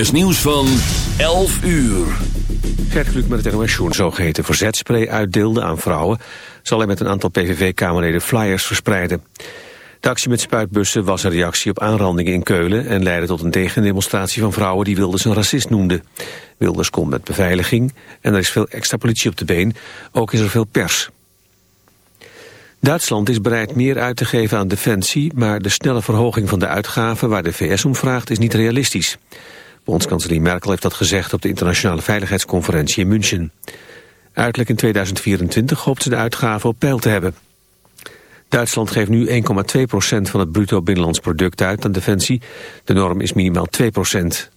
NOS nieuws van 11 uur. Gert Kluk met het NOS Joen zogeheten verzetspray uitdeelde aan vrouwen... zal hij met een aantal PVV-kamerleden flyers verspreiden. De actie met spuitbussen was een reactie op aanrandingen in Keulen... en leidde tot een tegendemonstratie van vrouwen die Wilders een racist noemden. Wilders komt met beveiliging en er is veel extra politie op de been. Ook is er veel pers. Duitsland is bereid meer uit te geven aan defensie... maar de snelle verhoging van de uitgaven waar de VS om vraagt is niet realistisch. Bondskanselier Merkel heeft dat gezegd op de internationale veiligheidsconferentie in München. Uiterlijk in 2024 hoopt ze de uitgaven op peil te hebben. Duitsland geeft nu 1,2% van het bruto binnenlands product uit aan defensie. De norm is minimaal 2%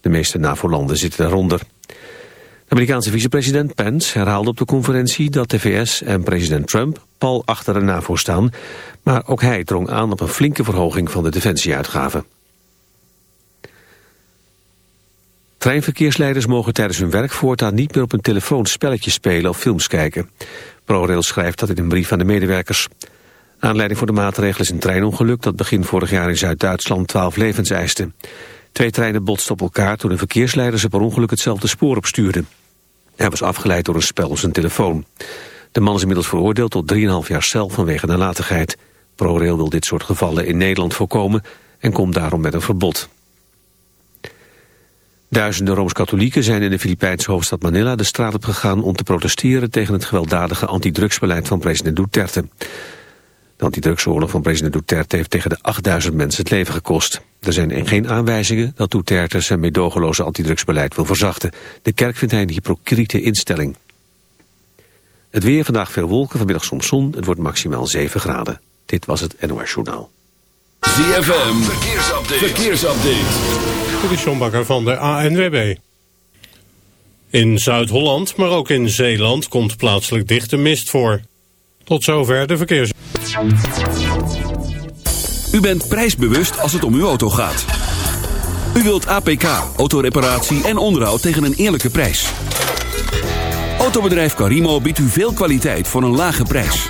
De meeste NAVO-landen zitten daaronder. De Amerikaanse vicepresident Pence herhaalde op de conferentie dat de VS en president Trump pal achter de NAVO staan. Maar ook hij drong aan op een flinke verhoging van de defensieuitgaven. Treinverkeersleiders mogen tijdens hun werk voortaan niet meer op hun telefoon spelletjes spelen of films kijken. ProRail schrijft dat in een brief aan de medewerkers. Aanleiding voor de maatregel is een treinongeluk dat begin vorig jaar in Zuid-Duitsland 12 levens eiste. Twee treinen botsten op elkaar toen een verkeersleider ze per ongeluk hetzelfde spoor opstuurde. Hij was afgeleid door een spel op zijn telefoon. De man is inmiddels veroordeeld tot 3,5 jaar cel vanwege nalatigheid. ProRail wil dit soort gevallen in Nederland voorkomen en komt daarom met een verbod. Duizenden Rooms-Katholieken zijn in de Filipijnse hoofdstad Manila de straat op gegaan om te protesteren tegen het gewelddadige antidrugsbeleid van president Duterte. De antidrugsoorlog van president Duterte heeft tegen de 8000 mensen het leven gekost. Er zijn geen aanwijzingen dat Duterte zijn medogeloze antidrugsbeleid wil verzachten. De kerk vindt hij een hypocriete instelling. Het weer vandaag veel wolken, vanmiddag soms zon. Het wordt maximaal 7 graden. Dit was het NOS Journaal. ZFM, verkeersupdate. verkeersupdate. Dit is John Bakker van de ANWB. In Zuid-Holland, maar ook in Zeeland komt plaatselijk dichte mist voor. Tot zover de verkeers. U bent prijsbewust als het om uw auto gaat. U wilt APK, autoreparatie en onderhoud tegen een eerlijke prijs. Autobedrijf Carimo biedt u veel kwaliteit voor een lage prijs.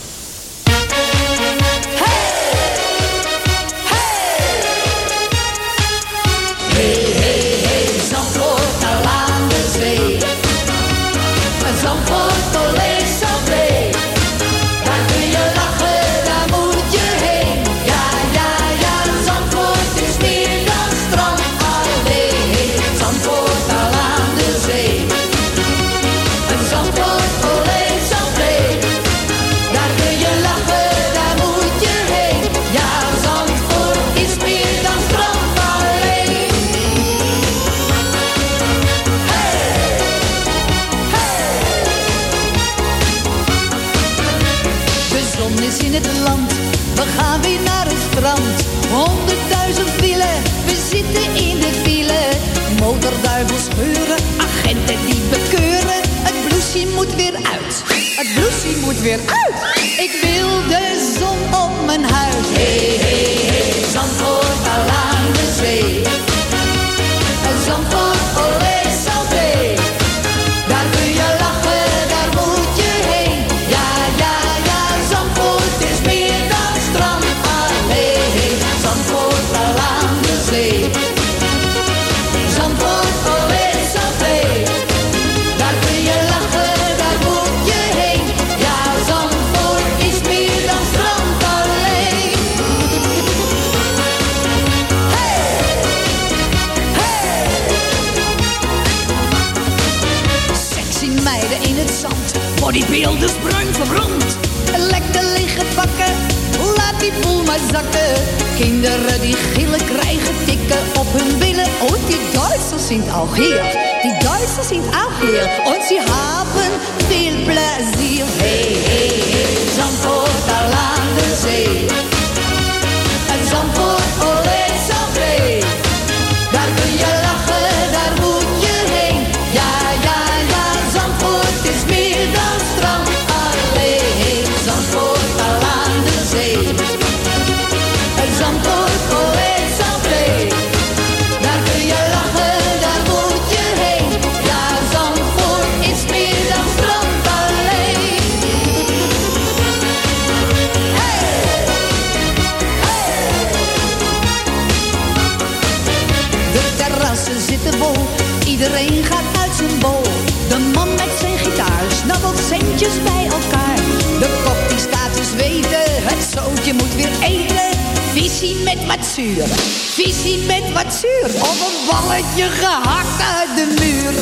Visie met wat zuur, visie met wat zuur. Op een balletje gehakt uit de muur.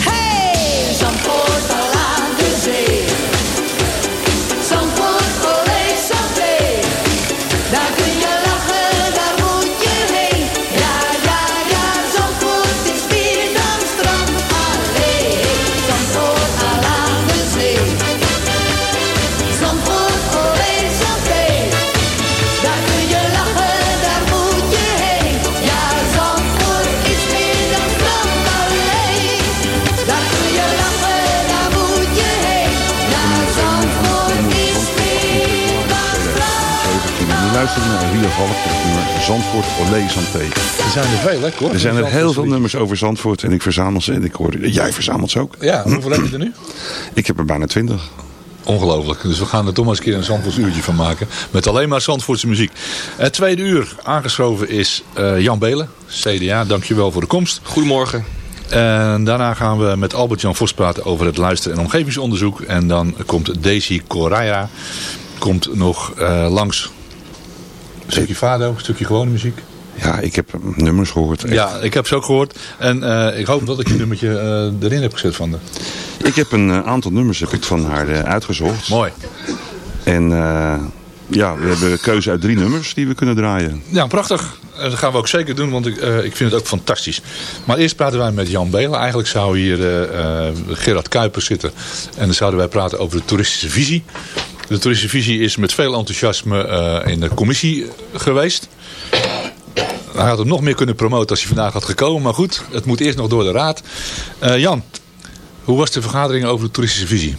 Hey, Zandvoort al aan de zee. Valk met het nummer Zandvoort Olé Santé. Er zijn er veel, hè, Cor? Er zijn er heel veel nummers over Zandvoort en ik verzamel ze. En ik hoor, jij verzamelt ze ook. Ja, hoeveel heb je er nu? Ik heb er bijna twintig. Ongelooflijk. Dus we gaan er toch maar eens een keer een Zandvoorts uurtje van maken. Met alleen maar Zandvoortse muziek. Het tweede uur aangeschoven is eh, Jan Belen, CDA. Dankjewel voor de komst. Goedemorgen. En daarna gaan we met Albert-Jan Vos praten over het luister- en omgevingsonderzoek. En dan komt Daisy Correa komt nog eh, langs. Een stukje fado, een stukje gewone muziek. Ja, ik heb nummers gehoord. Echt. Ja, ik heb ze ook gehoord. En eh, ik hoop dat ik je nummertje eh, erin heb gezet van de. Ik heb een eh, aantal nummers heb ik van haar uitgezocht. Mooi. En ja, we hebben keuze uit drie nummers die we kunnen draaien. Ja, prachtig. Dat gaan we ook zeker doen, want ik, ik vind het ook fantastisch. Maar eerst praten wij met Jan Belen. Eigenlijk zou hier Gerard Kuipers zitten. En dan zouden wij praten over de toeristische visie. De toeristische visie is met veel enthousiasme eh, in de commissie geweest. Hij had het nog meer kunnen promoten als hij vandaag had gekomen. Maar goed, het moet eerst nog door de raad. Eh, Jan, hoe was de vergadering over de toeristische visie?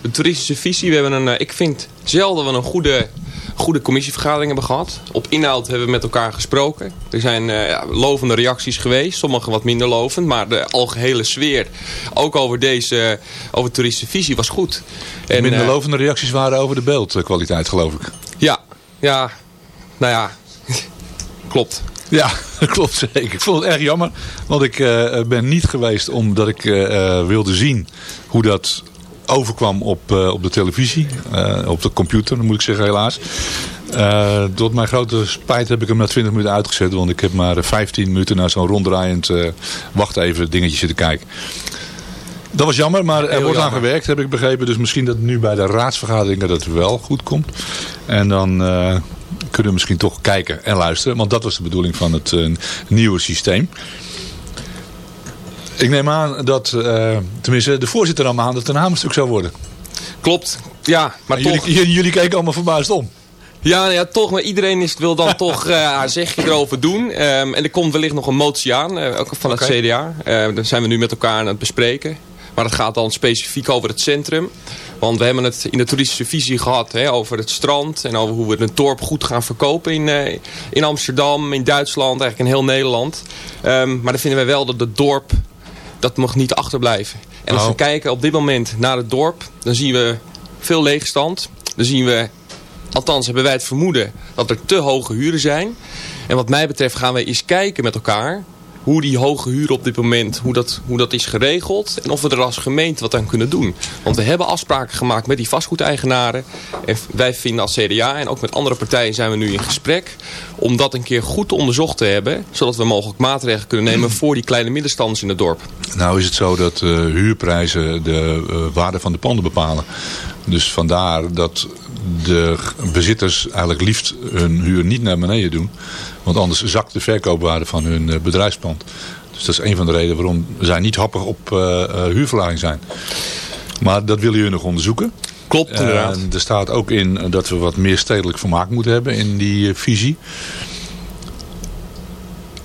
De toeristische visie. We hebben een, eh, ik vind zelden we een goede, goede commissievergadering hebben gehad. Op inhoud hebben we met elkaar gesproken. Er zijn eh, ja, lovende reacties geweest. Sommige wat minder lovend. Maar de algehele sfeer, ook over deze over de toeristische visie, was goed. En, Minder eh, lovende reacties waren over de beeldkwaliteit, geloof ik. Ja, ja, nou ja, klopt. Ja, dat klopt zeker. Ik vond het erg jammer, want ik eh, ben niet geweest omdat ik eh, eh, wilde zien hoe dat overkwam op, eh, op de televisie, eh, op de computer, moet ik zeggen helaas. Eh, tot mijn grote spijt heb ik hem na 20 minuten uitgezet, want ik heb maar 15 minuten naar zo'n ronddraaiend wacht even dingetje zitten kijken. Dat was jammer, maar er Heel wordt aan gewerkt, heb ik begrepen. Dus misschien dat nu bij de raadsvergaderingen dat het wel goed komt. En dan kunnen we misschien toch kijken en luisteren. Want dat was de bedoeling van het nieuwe systeem. Ik neem aan dat, eh, tenminste de voorzitter nam aan dat het een hamerstuk zou worden. Klopt, ja, maar En toch... jullie, jullie, keken allemaal verbaasd om. Ja, ja, toch, maar iedereen is, wil dan toch eh, haar zegje erover doen. Ehm, en er komt wellicht nog een motie aan, eh, ook van het. CDA. Uh, daar zijn we nu met elkaar aan het bespreken. Maar dat gaat dan specifiek over het centrum. Want we hebben het in de toeristische visie gehad hè, over het strand. En over hoe we het dorp goed gaan verkopen in, in Amsterdam, in Duitsland, eigenlijk in heel Nederland. Ehm, maar dan vinden wij wel dat het dorp, dat mag niet achterblijven. En als Oh. we kijken op dit moment naar het dorp, dan zien we veel leegstand. Dan zien we Althans hebben wij het vermoeden dat er te hoge huren zijn. En wat mij betreft gaan we eens kijken met elkaar hoe die hoge huur op dit moment, hoe dat, hoe dat is geregeld. En of we er als gemeente wat aan kunnen doen. Want we hebben afspraken gemaakt met die vastgoedeigenaren. En wij vinden als CDA en ook met andere partijen zijn we nu in gesprek. Om dat een keer goed onderzocht te hebben. Zodat we mogelijk maatregelen kunnen nemen voor die kleine middenstanders in het dorp. Nou is het zo dat eh, huurprijzen de eh, waarde van de panden bepalen. Dus vandaar dat de bezitters eigenlijk liefst hun huur niet naar beneden doen. Want anders zakt de verkoopwaarde van hun eh, bedrijfspand. Dus dat is een van de redenen waarom zij niet happig op eh, eh, huurverlaging zijn. Maar dat willen jullie nog onderzoeken. Klopt inderdaad. En er staat ook in dat we wat meer stedelijk vermaak moeten hebben in die visie.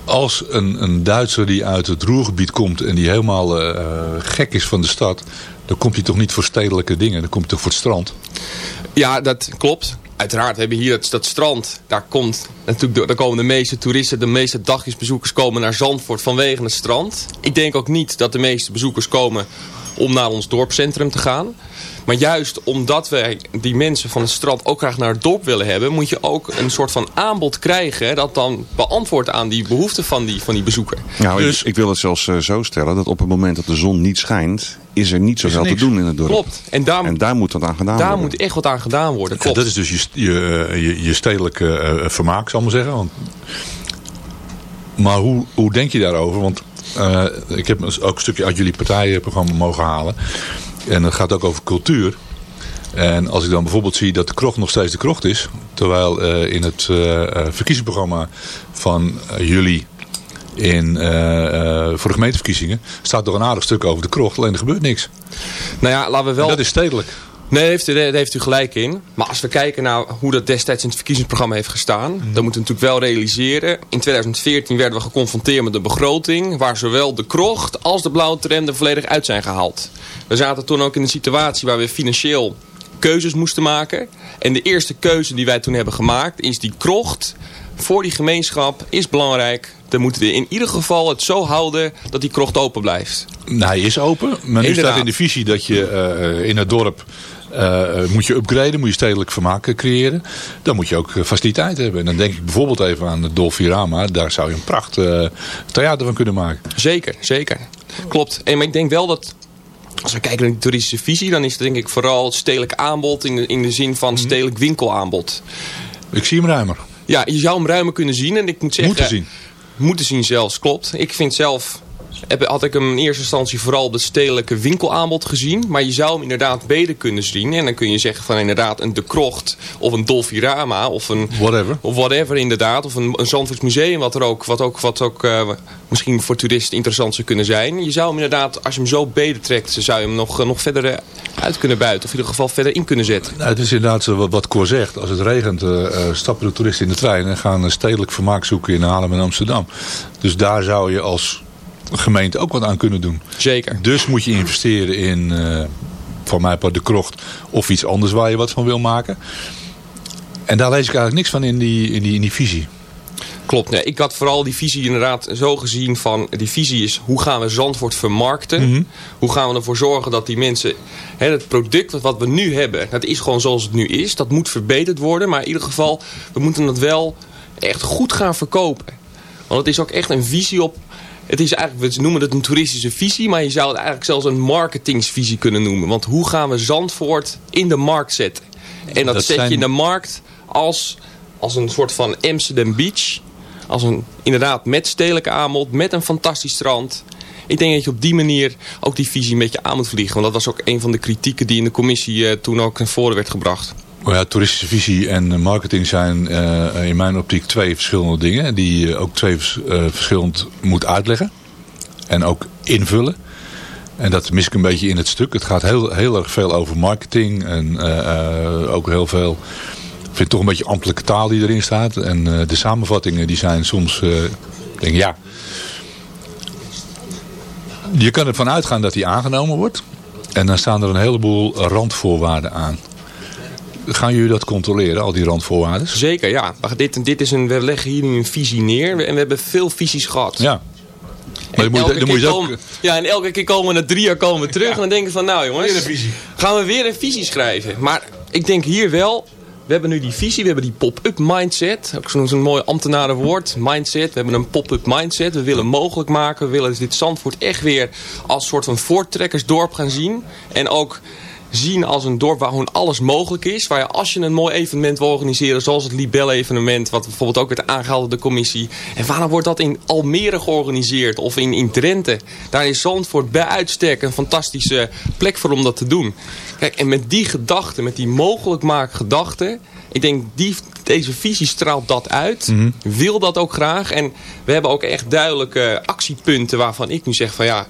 Als een, een Duitser die uit het Roergebied komt en die helemaal gek is van de stad... dan komt hij toch niet voor stedelijke dingen, dan komt hij toch voor het strand. Ja, dat klopt. Uiteraard hebben we hier dat, dat strand. Daar, komt, natuurlijk, de- daar komen de meeste toeristen, de meeste dagjesbezoekers komen naar Zandvoort vanwege het strand. Ik denk ook niet dat de meeste bezoekers komen om naar ons dorpscentrum te gaan. Maar juist omdat wij die mensen van het strand ook graag naar het dorp willen hebben... moet je ook een soort van aanbod krijgen... dat dan beantwoordt aan die behoeften van die, van die bezoeker. Nou, Dus- ik, ik wil het zelfs eh, zo stellen dat op het moment dat de zon niet schijnt, is er niet zoveel te doen in het dorp. Klopt. En daar, En daar moet wat aan gedaan daar worden. moet echt wat aan gedaan worden. Dat is dus je, je, je, je stedelijke eh, vermaak, zal ik maar zeggen. Want, maar hoe, hoe denk je daarover? Want eh, ik heb ook een stukje uit jullie partijprogramma mogen halen. En het gaat ook over cultuur. En als ik dan bijvoorbeeld zie dat de krocht nog steeds de krocht is. Terwijl eh, in het eh, eh, verkiezingsprogramma van jullie in, voor de gemeenteverkiezingen staat er een aardig stuk over de krocht. Alleen er gebeurt niks. Nou ja, laten we wel... En dat is stedelijk. Nee, heeft, u- daar heeft u gelijk in. Maar als we kijken naar hoe dat destijds in het verkiezingsprogramma heeft gestaan... dan moeten we natuurlijk wel realiseren. In 2014 werden we geconfronteerd met een begroting... waar zowel de krocht als de blauwe tram er volledig uit zijn gehaald. We zaten toen ook in een situatie waar we financieel keuzes moesten maken. En de eerste keuze die wij toen hebben gemaakt is die krocht... voor die gemeenschap is belangrijk. Dan moeten we in ieder geval het zo houden dat die krocht open blijft. Nou, hij is open. Maar nu Inderdaad. staat in de visie dat je eh, in het dorp eh, moet je upgraden, moet je stedelijk vermaak eh, creëren. Dan moet je ook eh, faciliteit hebben. En dan denk ik bijvoorbeeld even aan het Dolfirama. Daar zou je een pracht theater van kunnen maken. Zeker, zeker. Klopt. En maar ik denk wel dat als we kijken naar de toeristische visie, dan is het denk ik vooral het stedelijk aanbod in de, in de zin van stedelijk winkelaanbod. Ik zie hem ruimer. Ja, je zou hem ruimer kunnen zien. En ik moet zeggen, Moeten zien. Moeten zien zelfs, klopt. Ik vind zelf, heb, had ik hem in eerste instantie vooral op het stedelijke winkelaanbod gezien. Maar je zou hem inderdaad beter kunnen zien. En dan kun je zeggen van inderdaad een De Krocht of een Dolfirama of een... Whatever. Of whatever inderdaad. Of een, een Zandvoorts museum wat er ook, wat ook, wat ook eh, misschien voor toeristen interessant zou kunnen zijn. Je zou hem inderdaad, als je hem zo beter trekt, zou je hem nog, eh, nog verder eh, uit kunnen buiten. Of in ieder geval verder in kunnen zetten. Nou, het is inderdaad zo wat, wat Cor zegt. Als het regent, stappen de toeristen in de trein en gaan stedelijk vermaak zoeken in Haarlem en Amsterdam. Dus daar zou je als gemeente ook wat aan kunnen doen. Zeker. Dus moet je investeren in, eh van mij de krocht of iets anders waar je wat van wil maken. En daar lees ik eigenlijk niks van in die, in die, in die visie. Klopt. Nee, ik had vooral die visie inderdaad zo gezien van... die visie is hoe gaan we Zandvoort vermarkten? Hoe gaan we ervoor zorgen dat die mensen... Hè, het product wat we nu hebben, dat is gewoon zoals het nu is. Dat moet verbeterd worden. Maar in ieder geval, we moeten het wel echt goed gaan verkopen. Want het is ook echt een visie op... Het is eigenlijk, we noemen het een toeristische visie... maar je zou het eigenlijk zelfs een marketingsvisie kunnen noemen. Want hoe gaan we Zandvoort in de markt zetten? En dat, Dat zet zijn- je in de markt als, als een soort van Amsterdam Beach. Als een, inderdaad, met stedelijk aanbod, met een fantastisch strand. Ik denk dat je op die manier ook die visie een beetje aan moet vliegen. Want dat was ook een van de kritieken die in de commissie eh, toen ook naar voren werd gebracht. Maar ja, toeristische visie en marketing zijn eh, in mijn optiek twee verschillende dingen. Die je ook twee eh, verschillend moet uitleggen. En ook invullen. En dat mis ik een beetje in het stuk. Het gaat heel, heel erg veel over marketing. En eh, ook heel veel... Ik vind toch een beetje ambtelijke taal die erin staat. En de samenvattingen die zijn soms... ik denk ja... Je kan ervan uitgaan dat die aangenomen wordt. En dan staan er een heleboel randvoorwaarden aan. Gaan jullie dat controleren, al die randvoorwaarden? Zeker, ja. Maar dit, dit is een, we leggen hier nu een visie neer. En we hebben veel visies gehad. Ja. Maar moet, elke moet keer ook... komen- ja, en elke keer komen we na drie jaar komen we terug. En dan denken we van, nou jongens, gaan we weer een visie schrijven. Maar ik denk hier wel, we hebben nu die visie, we hebben die pop-up mindset. Ook zo'n zo'n mooi ambtenarenwoord, mindset. We hebben een pop-up mindset. We willen mogelijk maken. We willen dit Zandvoort echt weer als soort van voortrekkersdorp gaan zien. En ook zien als een dorp waar gewoon alles mogelijk is. Waar je als je een mooi evenement wil organiseren, zoals het Libelle evenement, wat bijvoorbeeld ook werd aangehaald door de commissie. En waarom wordt dat in Almere georganiseerd of in, in Drenthe? Daar is Zandvoort bij uitstek een fantastische plek voor om dat te doen. Kijk, en met die gedachte, met die mogelijkmaakgedachte, ik denk die, deze visie straalt dat uit. Wil dat ook graag. En we hebben ook echt duidelijke actiepunten waarvan ik nu zeg van ja,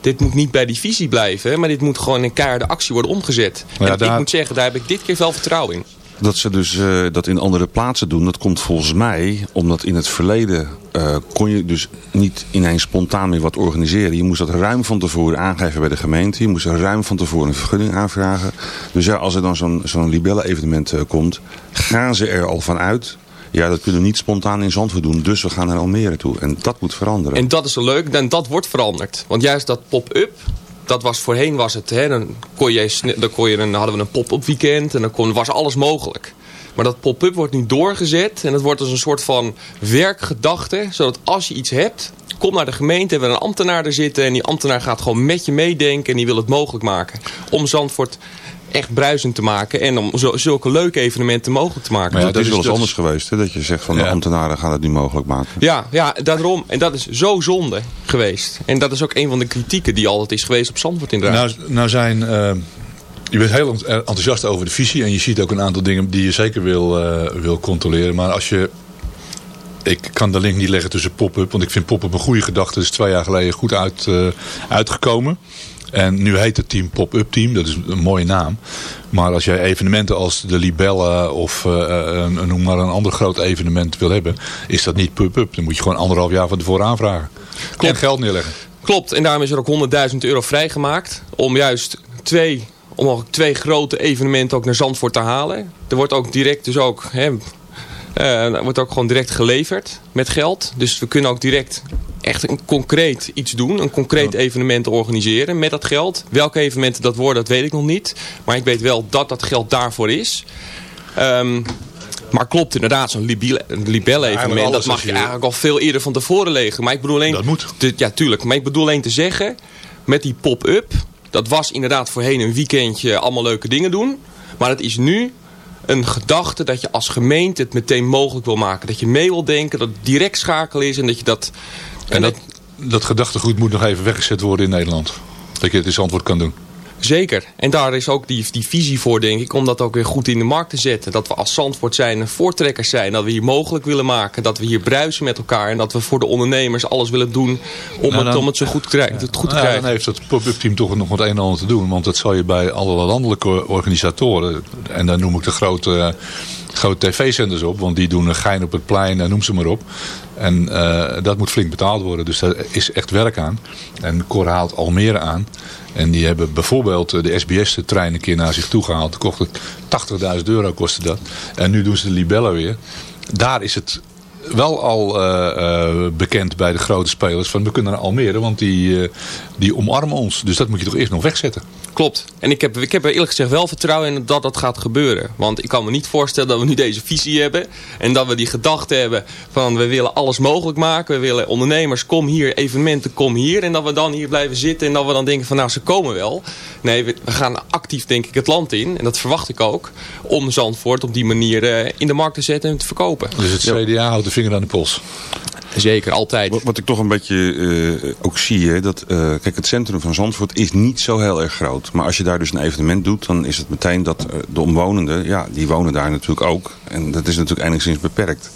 dit moet niet bij die visie blijven, maar dit moet gewoon in keiharde actie worden omgezet. Ja, en ik moet zeggen, daar heb ik dit keer wel vertrouwen in. Dat ze dus eh, dat in andere plaatsen doen, dat komt volgens mij omdat in het verleden eh, kon je dus niet ineens spontaan meer wat organiseren. Je moest dat ruim van tevoren aangeven bij de gemeente. Je moest er ruim van tevoren een vergunning aanvragen. Dus ja, als er dan zo'n zo'n libelle-evenement eh, komt, gaan ze er al van uit. Ja, dat kunnen we niet spontaan in Zandvoort doen, dus we gaan naar Almere toe. En dat moet veranderen. En dat is leuk, en dat wordt veranderd. Want juist dat pop-up, dat was voorheen was het, hè, dan, kon je, dan, kon je, dan hadden we een pop-up weekend en dan kon, was alles mogelijk. Maar dat pop-up wordt nu doorgezet en het wordt als een soort van werkgedachte. Zodat als je iets hebt, kom naar de gemeente, hebben we een ambtenaar er zitten. En die ambtenaar gaat gewoon met je meedenken en die wil het mogelijk maken. Om Zandvoort echt bruisend te maken en om zo- zulke leuke evenementen mogelijk te maken. Maar ja, dat is dus wel eens dat anders geweest, hè? dat je zegt van de Ja. ambtenaren gaan het niet mogelijk maken. Ja, ja, daarom. En dat is zo zonde geweest. En dat is ook een van de kritieken die altijd is geweest op Zandvoort inderdaad. Nou, nou zijn, eh, je bent heel ent- enthousiast over de visie en je ziet ook een aantal dingen die je zeker wil, eh, wil controleren. Maar als je, ik kan de link niet leggen tussen pop-up, want ik vind pop-up een goede gedachte. Dat is twee jaar geleden goed uit, eh, uitgekomen. En nu heet het team Pop-Up Team, dat is een mooie naam. Maar als jij evenementen als de Libelle of eh, een, noem maar een ander groot evenement wil hebben, is dat niet pop-up. Dan moet je gewoon anderhalf jaar van tevoren aanvragen. En geld neerleggen. Klopt, en daarom is er ook 100.000 euro vrijgemaakt om juist twee, om ook twee grote evenementen ook naar Zandvoort te halen. Er wordt ook direct dus ook, hè, eh, wordt ook gewoon direct geleverd met geld. Dus we kunnen ook direct echt een concreet iets doen, een concreet evenement organiseren met dat geld. Welke evenementen dat worden, dat weet ik nog niet. Maar ik weet wel dat dat geld daarvoor is. Ehm, maar klopt inderdaad, zo'n libelle libelle eigenlijk evenement, alles dat mag je je- eigenlijk al veel eerder van tevoren leggen. Maar ik bedoel alleen... Dat moet. te- ja, tuurlijk. Maar ik bedoel alleen te zeggen, met die pop-up, dat was inderdaad voorheen een weekendje allemaal leuke dingen doen. Maar het is nu een gedachte dat je als gemeente het meteen mogelijk wil maken. Dat je mee wil denken, dat het direct schakelen is en dat je dat... En dat, dat gedachtegoed moet nog even weggezet worden in Nederland. Dat je het in antwoord kan doen. Zeker. En daar is ook die, die visie voor, denk ik, om dat ook weer goed in de markt te zetten. Dat we als Zandvoort zijn voortrekkers zijn. Dat we hier mogelijk willen maken. Dat we hier bruisen met elkaar. En dat we voor de ondernemers alles willen doen om, Nou, het, om het zo goed, te krijgen, het goed te Nou, krijgen. dan heeft het pop-up team toch nog wat een en ander te doen. Want dat zal je bij alle landelijke organisatoren... en dan noem ik de grote, grote tv-zenders op. Want die doen een gein op het plein en noem ze maar op. En eh, dat moet flink betaald worden. Dus daar is echt werk aan. En Cor haalt Almere aan. En die hebben bijvoorbeeld eh, de SBS-trein een keer naar zich toe gehaald. Kost het 80.000 euro kostte dat. En nu doen ze de Libelle weer. Daar is het wel al eh, eh, bekend bij de grote spelers van we kunnen naar Almere, want die, eh, die omarmen ons. Dus dat moet je toch eerst nog wegzetten. Klopt. En ik heb, ik heb er eerlijk gezegd wel vertrouwen in dat dat gaat gebeuren. Want ik kan me niet voorstellen dat we nu deze visie hebben. En dat we die gedachte hebben van we willen alles mogelijk maken. We willen ondernemers, kom hier, evenementen, kom hier. En dat we dan hier blijven zitten en dat we dan denken van nou ze komen wel. Nee, we, we gaan actief denk ik het land in. En dat verwacht ik ook. Om Zandvoort op die manier in de markt te zetten en te verkopen. Dus het CDA houdt de vinger aan de pols. Zeker, altijd. Wat, wat ik toch een beetje eh, ook zie, hè, dat, eh, kijk het centrum van Zandvoort is niet zo heel erg groot. Maar als je daar dus een evenement doet, dan is het meteen dat eh, de omwonenden, ja die wonen daar natuurlijk ook. En dat is natuurlijk enigszins beperkt.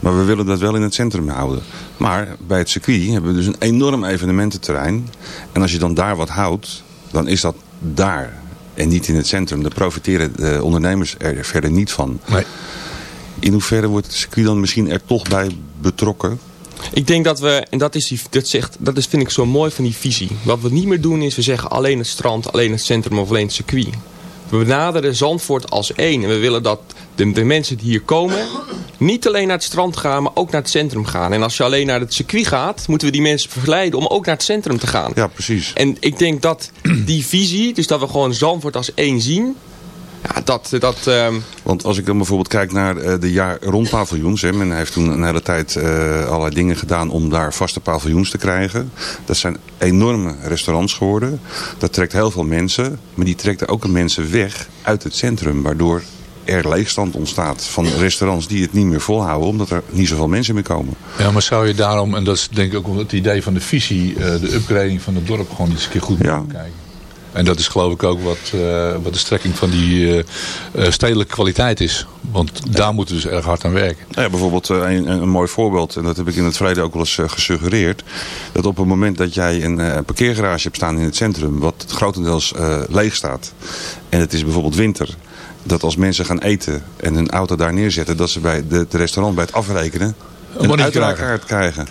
Maar we willen dat wel in het centrum houden. Maar bij het circuit hebben we dus een enorm evenemententerrein. En als je dan daar wat houdt, dan is dat daar. En niet in het centrum. Daar profiteren de ondernemers er verder niet van. Nee. In hoeverre wordt het circuit dan misschien er toch bij betrokken? Ik denk dat we, en dat, is die, dat, zegt, dat is, vind ik zo mooi van die visie. Wat we niet meer doen is, we zeggen alleen het strand, alleen het centrum of alleen het circuit. We benaderen Zandvoort als één. En we willen dat de, de mensen die hier komen, niet alleen naar het strand gaan, maar ook naar het centrum gaan. En als je alleen naar het circuit gaat, moeten we die mensen verleiden om ook naar het centrum te gaan. Ja, precies. En ik denk dat die visie, dus dat we gewoon Zandvoort als één zien, Ja, dat... dat ehm, Want als ik dan bijvoorbeeld kijk naar eh, de jaar rond paviljoens. Hè, men heeft toen een hele tijd eh, allerlei dingen gedaan om daar vaste paviljoens te krijgen. Dat zijn enorme restaurants geworden. Dat trekt heel veel mensen. Maar die trekt ook mensen weg uit het centrum. Waardoor er leegstand ontstaat van restaurants die het niet meer volhouden. Omdat er niet zoveel mensen meer komen. Ja, maar zou je daarom, en dat is denk ik ook het idee van de visie, eh, de upgrading van het dorp gewoon eens een keer goed Ja. moeten kijken. En dat is geloof ik ook wat, eh, wat de strekking van die eh, eh, stedelijke kwaliteit is. Want daar moeten we dus erg hard aan werken. Nou ja, bijvoorbeeld een, een mooi voorbeeld, en dat heb ik in het verleden ook wel eens gesuggereerd. Dat op het moment dat jij een parkeergarage hebt staan in het centrum, wat grotendeels leeg staat. En het is bijvoorbeeld winter. Dat als mensen gaan eten en hun auto daar neerzetten, dat ze bij de, het restaurant bij het afrekenen een bonnetje uiteraard krijgen.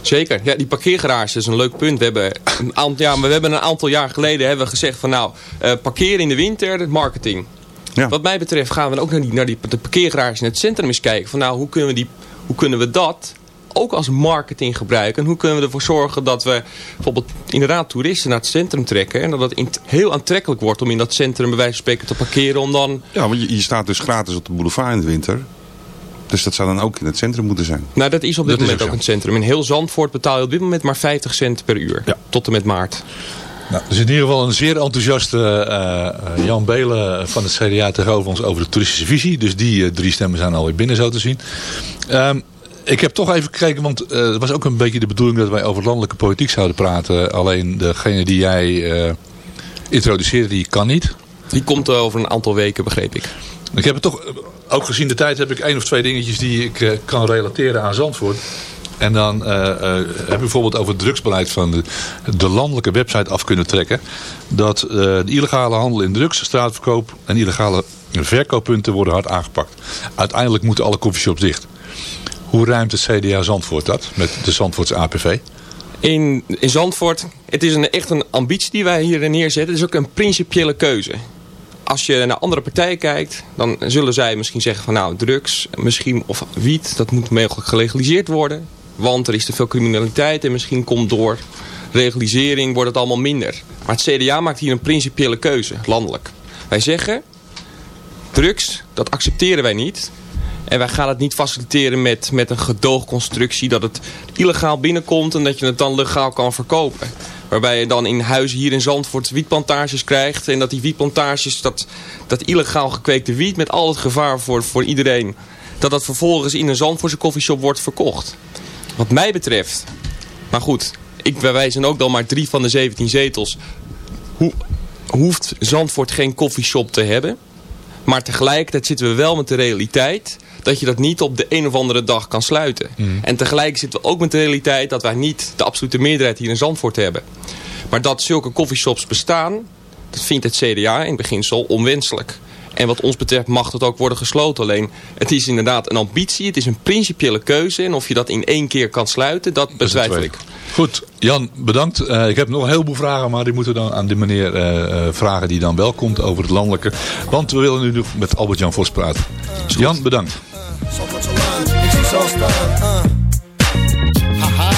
Zeker. Ja, die parkeergarage is een leuk punt. We hebben een aantal, ja, maar we hebben een aantal jaar geleden hebben we gezegd van nou, eh parkeren in de winter, het marketing. Ja. Wat mij betreft gaan we ook naar die, naar die de parkeergarage in het centrum eens kijken. Van nou, hoe kunnen we, die, hoe kunnen we dat ook als marketing gebruiken? En hoe kunnen we ervoor zorgen dat we bijvoorbeeld inderdaad toeristen naar het centrum trekken. En dat het heel aantrekkelijk wordt om in dat centrum bij wijze van spreken te parkeren. Om dan, Ja, want je, je staat dus gratis op de boulevard in de winter. Dus dat zou dan ook in het centrum moeten zijn. nou dat is op dit Dat moment ook ook in het centrum. In heel Zandvoort betaal je op dit moment maar 50 cent per uur. Ja. Tot en met maart. Nou, er is in ieder geval een zeer enthousiaste eh, eh, Jan Belen van het CDA tegenover ons over de toeristische visie. Dus die eh, drie stemmen zijn alweer binnen zo te zien. Ehm, ik heb toch even gekeken, want eh, het was ook een beetje de bedoeling dat wij over landelijke politiek zouden praten. Alleen degene die jij eh, introduceerde, die kan niet. Die komt eh, over een aantal weken, begreep ik. Ik heb het toch, ook gezien de tijd, heb ik één of twee dingetjes die ik eh, kan relateren aan Zandvoort. En dan eh, eh, heb ik bijvoorbeeld over het drugsbeleid van de, de landelijke website af kunnen trekken. Dat de illegale handel in drugs, straatverkoop en illegale verkooppunten worden hard aangepakt. Uiteindelijk moeten alle coffeeshops dicht. Hoe ruimt het CDA Zandvoort dat met de Zandvoortse APV? In, in Zandvoort, het is een, echt een ambitie die wij hier neerzetten. Het is ook een principiële keuze. Als je naar andere partijen kijkt, dan zullen zij misschien zeggen van nou drugs, misschien of wiet, dat moet mogelijk gelegaliseerd worden. Want er is te veel criminaliteit en misschien komt door legalisering wordt het allemaal minder. Maar het CDA maakt hier een principiële keuze, landelijk. Wij zeggen, drugs, dat accepteren wij niet. En wij gaan het niet faciliteren met, met een gedoogconstructie dat het illegaal binnenkomt en dat je het dan legaal kan verkopen. Waarbij je dan in huizen hier in Zandvoort wietplantages krijgt. En dat die wietplantages, dat, dat illegaal gekweekte wiet met al het gevaar voor, voor iedereen. Dat dat vervolgens in een Zandvoortse koffieshop wordt verkocht. Wat mij betreft. Maar goed, ik, wij zijn ook dan maar drie van de 17 zetels. Hoe, hoeft Zandvoort geen koffieshop te hebben. Maar tegelijkertijd zitten we wel met de realiteit dat je dat niet op de een of andere dag kan sluiten. En tegelijk zitten we ook met de realiteit dat wij niet de absolute meerderheid hier in Zandvoort hebben. Maar dat zulke coffeeshops bestaan, dat vindt het CDA in beginsel onwenselijk. En wat ons betreft mag dat ook worden gesloten. Alleen, het is inderdaad een ambitie, het is een principiële keuze. En of je dat in één keer kan sluiten, dat betwijfel ik. Goed, Jan, bedankt. Eh, ik heb nog een heleboel vragen, maar die moeten we dan aan de meneer eh, eh, vragen die dan wel komt over het landelijke. Want we willen nu nog met Albert-Jan Vos praten. Jan, bedankt. Ik zie zo staan. Uh. Haha.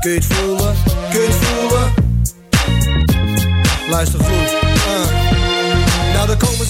Kun je het voelen? Kun je het voelen? Luister goed.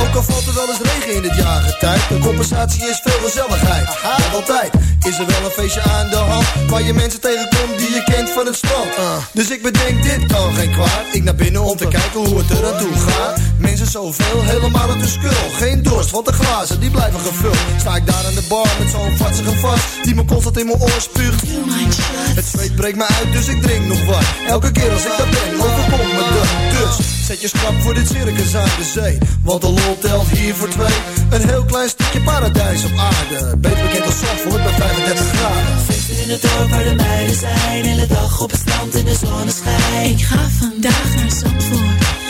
Ook al valt er wel eens regen in het jaargetijd. De compensatie is veel gezelligheid. Want altijd is er wel een feestje aan de hand. Waar je mensen tegenkomt die je kent van het strand. Dus ik bedenk, dit kan geen kwaad. Ik naar binnen om te kijken hoe het er aan toe gaat. Mensen zoveel, helemaal uit de skul. Geen dorst, want de glazen die blijven gevuld. Sta ik daar aan de bar met zo'n vatsige vast. Die me constant in mijn oor spuugt. Het zweet breekt me uit, dus ik drink nog wat. Elke keer als ik dat ben, overkomt me dat. Dus zet je schrap voor dit circus aan de zee. Want de lol telt hier voor twee. Een heel klein stukje paradijs op aarde. Beter bekend als Zandvoort bij 35 graden. Feesten in het dorp waar de meiden zijn. Hele dag op het strand in de zonneschijn. Ik ga vandaag naar Zandvoort.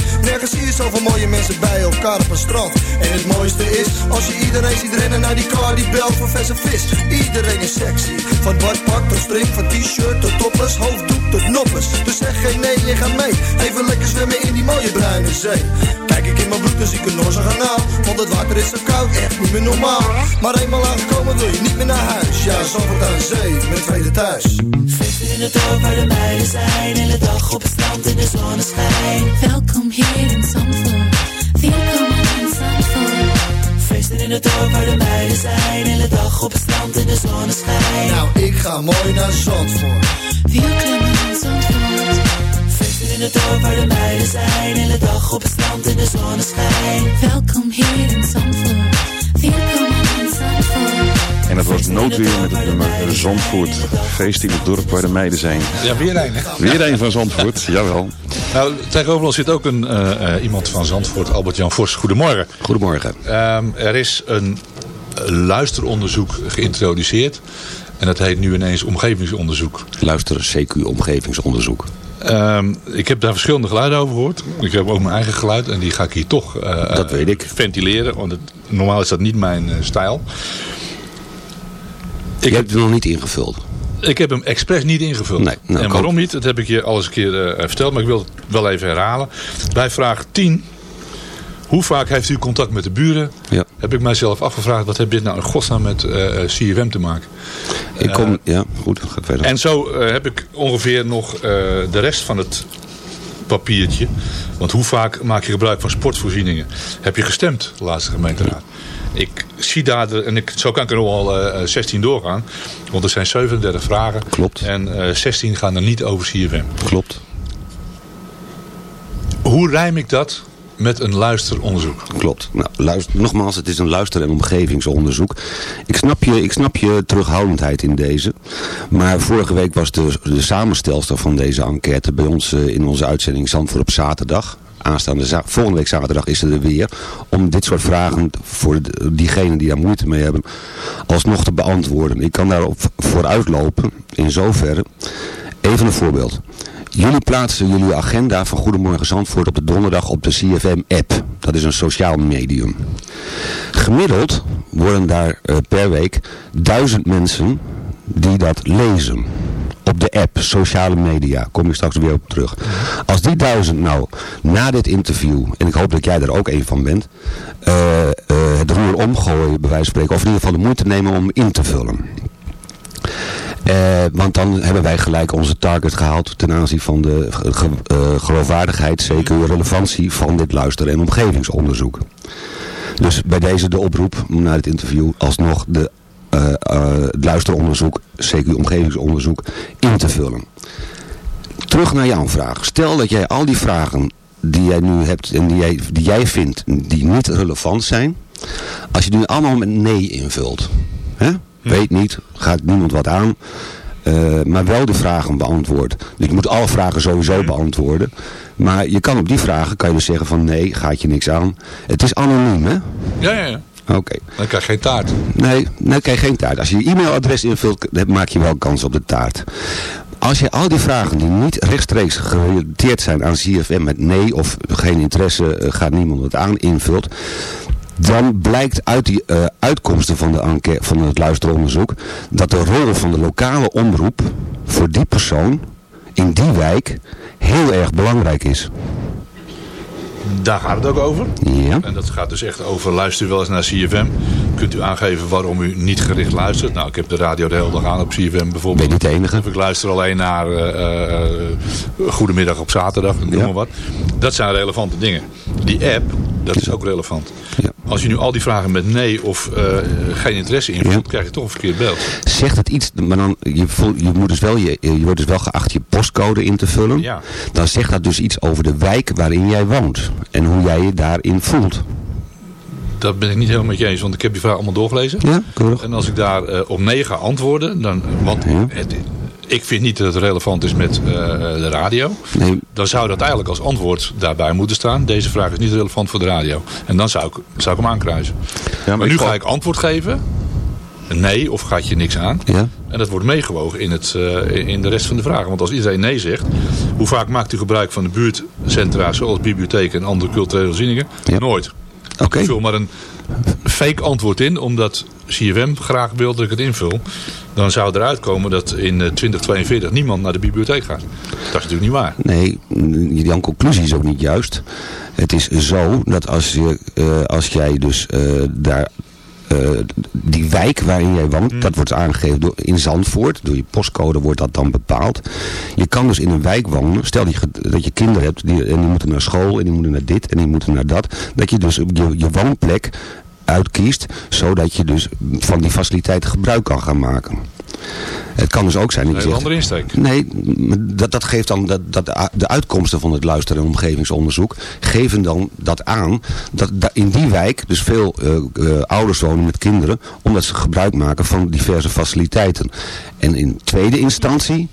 Nergens zie je zoveel mooie mensen bij elkaar op een strand. En het mooiste is, als je iedereen ziet rennen naar die car die belt voor verse vis. Iedereen is sexy. Van badpak tot string, van t-shirt tot toppers, hoofddoek tot noppers. Dus zeg geen nee, je gaat mee. Even lekker zwemmen in die mooie bruine zee. Kijk ik in mijn bloed, dan zie ik een Noorse kanaal. Want het water is zo koud, echt niet meer normaal. Maar eenmaal aangekomen wil je niet meer naar huis. Ja, Zandvoort aan de zee, mijn tweede thuis. Feesten in het dorp waar de meiden zijn. Hele dag op het strand in de zonneschijn. Welkom hier in Zandvoort. Welkom in Zandvoort. Feesten in het dorp waar de meiden zijn. Hele dag op het strand in de zonneschijn. Nou, ik ga mooi naar Zandvoort. Welkom in Zandvoort. Feesten in het dorp waar de meiden zijn. Hele dag op het strand in de zonneschijn. Welkom hier in Zandvoort. Welkom in Zandvoort. En dat was noodweer met het nummer Zandvoort. Feest in het dorp waar de meiden zijn. Ja, weer een. Weer een van Zandvoort, jawel. Nou, tegenover ons zit ook een, eh, eh, iemand van Zandvoort, Albert-Jan Vos. Goedemorgen. Goedemorgen. Ehm, er is een luisteronderzoek geïntroduceerd. En dat heet nu ineens omgevingsonderzoek. Luister CQ omgevingsonderzoek. Ehm, ik heb daar verschillende geluiden over gehoord. Ik heb ook mijn eigen geluid en die ga ik hier toch eh, Dat weet ik. ventileren. Want het, normaal is dat niet mijn stijl. Ik heb het nog niet ingevuld. Ik heb hem expres niet ingevuld. Nee, nou, en waarom niet? Dat heb ik je al eens een keer eh, verteld. Maar ik wil het wel even herhalen. Bij vraag 10. Hoe vaak heeft u contact met de buren? Ja. Heb ik mijzelf afgevraagd. Wat heeft dit nou in godsnaam met CFM te maken? Ik kom, ja, goed, ga verder. En zo heb ik ongeveer nog de rest van het papiertje. Want hoe vaak maak je gebruik van sportvoorzieningen? Heb je gestemd, laatste gemeenteraad? Ik zie daar, en ik, zo kan ik er nog al eh, 16 doorgaan. Want er zijn 37 vragen. Klopt. En eh, 16 gaan er niet over CFM. Klopt, Hoe rijm ik dat met een luisteronderzoek? klopt. Nou, luister, nogmaals, het is een luister- en omgevingsonderzoek. Ik snap, je, ik snap je terughoudendheid in deze. Maar vorige week was de, de samenstelster van deze enquête bij ons eh, in onze uitzending Zandvoort op zaterdag. Aanstaande volgende week zaterdag is er weer. Om dit soort vragen voor diegenen die daar moeite mee hebben alsnog te beantwoorden. Ik kan daarop vooruitlopen in zoverre. Even een voorbeeld. Jullie plaatsen jullie agenda van Goedemorgen Zandvoort op de donderdag op de CFM-app. Dat is een sociaal medium. Gemiddeld worden daar eh, per week duizend mensen die dat lezen. De app, sociale media, kom ik straks weer op terug. Als die duizend nou na dit interview, en ik hoop dat jij er ook een van bent, eh, eh, het roer omgooien bij wijze van spreken, of in ieder geval de moeite nemen om in te vullen. Eh, want dan hebben wij gelijk onze target gehaald ten aanzien van de ge- ge- eh, geloofwaardigheid, zeker relevantie van dit luister- en omgevingsonderzoek. Dus bij deze de oproep om na het interview alsnog de, eh, eh, het luisteronderzoek, CQ omgevingsonderzoek, in te vullen. Terug naar jouw vraag. Stel dat jij al die vragen die jij nu hebt en die jij, die jij vindt die niet relevant zijn, als je die allemaal met nee invult. Hè? Weet niet, gaat niemand wat aan. eh, maar wel de vragen beantwoord. Dus je moet alle vragen sowieso beantwoorden. Maar je kan op die vragen kan je dus zeggen van nee, gaat je niks aan. Het is anoniem hè? Ja, ja, ja. Oké. Dan krijg je geen taart. Nee, nee, krijg je geen taart. Als je je e-mailadres invult, dan maak je wel kans op de taart. Als je al die vragen die niet rechtstreeks gerelateerd zijn aan CFM met nee of geen interesse, eh, gaat niemand het aan, invult. Dan blijkt uit die eh, uitkomsten van, de enquête, van het luisteronderzoek dat de rol van de lokale omroep voor die persoon in die wijk heel erg belangrijk is. Daar gaat het ook over. Ja. En dat gaat dus echt over, luister u wel eens naar CFM. Kunt u aangeven waarom u niet gericht luistert. Nou, ik heb de radio de hele dag aan op CFM bijvoorbeeld. Ben je niet de enige? Of ik luister alleen naar eh, Goedemiddag op zaterdag, noem Ja. maar wat. Dat zijn relevante dingen. Die app, dat is ook relevant. Ja. Als je nu al die vragen met nee of eh, geen interesse invult, krijg je toch een verkeerd beeld. Zegt het iets, maar dan, je, je, moet dus wel je, je wordt dus wel geacht je postcode in te vullen. Ja. Dan zegt dat dus iets over de wijk waarin jij woont. En hoe jij je daarin voelt. Dat ben ik niet helemaal met je eens, want ik heb die vraag allemaal doorgelezen. Ja. En als ik daar eh, op nee ga antwoorden, dan, want het, ik vind niet dat het relevant is met eh, de radio. Nee, Dan zou dat eigenlijk als antwoord daarbij moeten staan. Deze vraag is niet relevant voor de radio. En dan zou ik, zou ik hem aankruisen. Ja, maar nu ga ik antwoord geven. Nee, of gaat je niks aan. ja. En dat wordt meegewogen in, het, eh, in de rest van de vragen. Want als iedereen nee zegt, hoe vaak maakt u gebruik van de buurtcentra zoals bibliotheken en andere culturele voorzieningen? Ja. Nooit. Oké. Ik vul maar een fake antwoord in, omdat CFM graag wil dat ik het invul. Dan zou eruit komen dat in eh, 2042 niemand naar de bibliotheek gaat. Dat is natuurlijk niet waar. Nee, mm, jouw conclusie is ook niet juist. Het is zo dat als, je, eh, als jij dus eh, daar... eh, die wijk waarin jij woont, dat wordt aangegeven door, in Zandvoort. Door je postcode wordt dat dan bepaald. Je kan dus in een wijk wonen. Stel die, dat je kinderen hebt die, en die moeten naar school en die moeten naar dit en die moeten naar dat. Dat je dus je, je woonplek uitkiest, zodat je dus van die faciliteiten gebruik kan gaan maken. Het kan dus ook zijn dat Een andere insteek. Nee, dat, dat geeft dan dat, dat de uitkomsten van het luister- en omgevingsonderzoek geven dan dat aan dat da- in die wijk dus veel eh, eh, ouders wonen met kinderen omdat ze gebruik maken van diverse faciliteiten. En in tweede instantie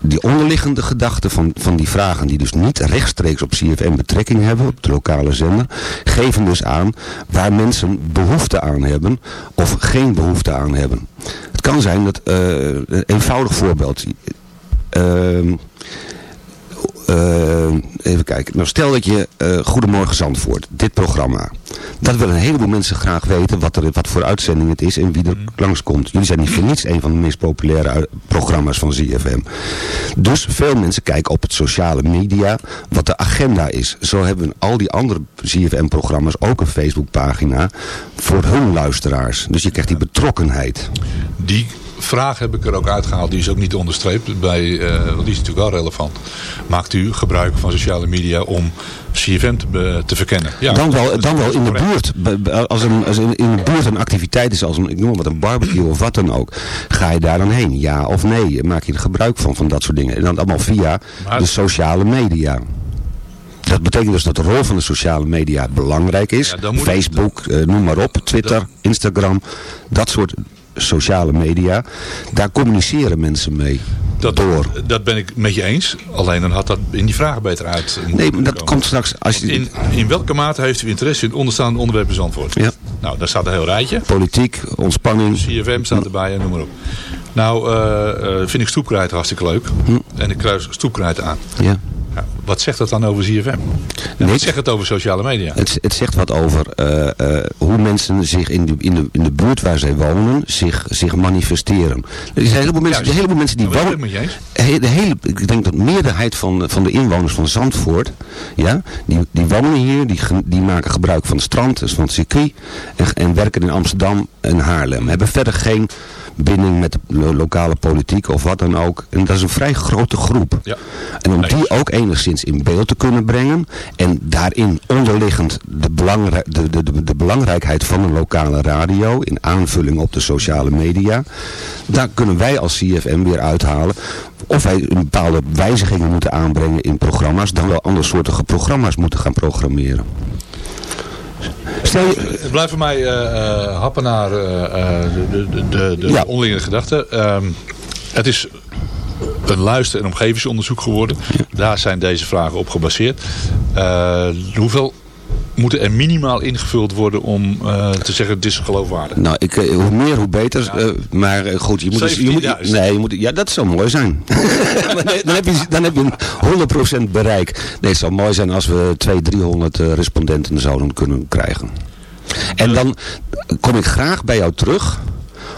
die onderliggende gedachten van, van die vragen die dus niet rechtstreeks op CFM betrekking hebben, op de lokale zender, geven dus aan waar mensen behoefte aan hebben of geen behoefte aan hebben. Het kan zijn dat, eh, een eenvoudig voorbeeld, eh, even kijken. Nou, stel dat je eh, Goedemorgen Zandvoort, dit programma. Dat willen een heleboel mensen graag weten wat, er, wat voor uitzending het is en wie er langskomt. Jullie zijn niet voor niets een van de meest populaire ui- programma's van ZFM. Dus veel mensen kijken op het sociale media wat de agenda is. Zo hebben al die andere ZFM-programma's ook een Facebookpagina voor hun luisteraars. Dus je krijgt die betrokkenheid. Die vraag heb ik er ook uitgehaald. Die is ook niet onderstreept. Bij, eh, want die is natuurlijk wel relevant. Maakt u gebruik van sociale media om CFM te, te verkennen? Ja, dan wel, dan wel in de buurt. Als, een, als in, in de buurt een activiteit is, als een, ik noem maar wat, een barbecue of wat dan ook. Ga je daar dan heen? Ja of nee? Maak je er gebruik van, van dat soort dingen? En dan allemaal via Maar- de sociale media. Dat betekent dus dat de rol van de sociale media belangrijk is. Ja, Facebook, eh, noem maar op, Twitter, Instagram. Dat soort sociale media. Daar communiceren mensen mee. Dat, door. dat ben ik met je eens. Alleen dan had dat in die vragen beter uit. Nee, maar dat komen. komt straks als je... In, in welke mate heeft u interesse in onderstaande onderwerpen antwoord? Ja. Nou, daar staat een heel rijtje. Politiek, ontspanning. CFM staat erbij en noem maar op. Nou, eh, eh, vind ik stoepkrijt hartstikke leuk. En ik kruis stoepkrijt aan. Ja. Wat zegt dat dan over CFM? En wat zegt het over sociale media? Het, het zegt wat over eh, eh, hoe mensen zich in de, in, de, in de buurt waar zij wonen zich, zich manifesteren. Er zijn een heleboel mensen, Juist. een heleboel mensen die ben wonen... He- de hele, ik denk dat de meerderheid van, van de inwoners van Zandvoort, ja, die, die wonen hier, die, die maken gebruik van het strand, dus van het circuit, en, en werken in Amsterdam en Haarlem. Hebben verder geen binding met de lo- lokale politiek of wat dan ook. En dat is een vrij grote groep. Ja. En om Nee. die ook enigszins in beeld te kunnen brengen en daarin onderliggend de, belangrij de, de, de, belangrijkheid van een lokale radio in aanvulling op de sociale media, daar kunnen wij als CFM weer uithalen of wij een bepaalde wijzigingen moeten aanbrengen in programma's, dan wel andersoortige programma's moeten gaan programmeren. Stel je, Het blijft voor mij eh, eh, happen naar eh, eh, de, de, de, de Ja. onderlinge gedachten. Ehm, het is een luister- en omgevingsonderzoek geworden. Daar zijn deze vragen op gebaseerd. Eh, hoeveel moeten er minimaal ingevuld worden om eh, te zeggen het is geloofwaardig? Nou, ik, eh, hoe meer, hoe beter. maar goed, je moet, dus- je moet 17.000. nee, je moet, ja, dat zou mooi zijn. Dan, heb je, dan heb je een 100% bereik. Nee, het zou mooi zijn als we 200, 300 eh, respondenten zouden kunnen krijgen. En dan kom ik graag bij jou terug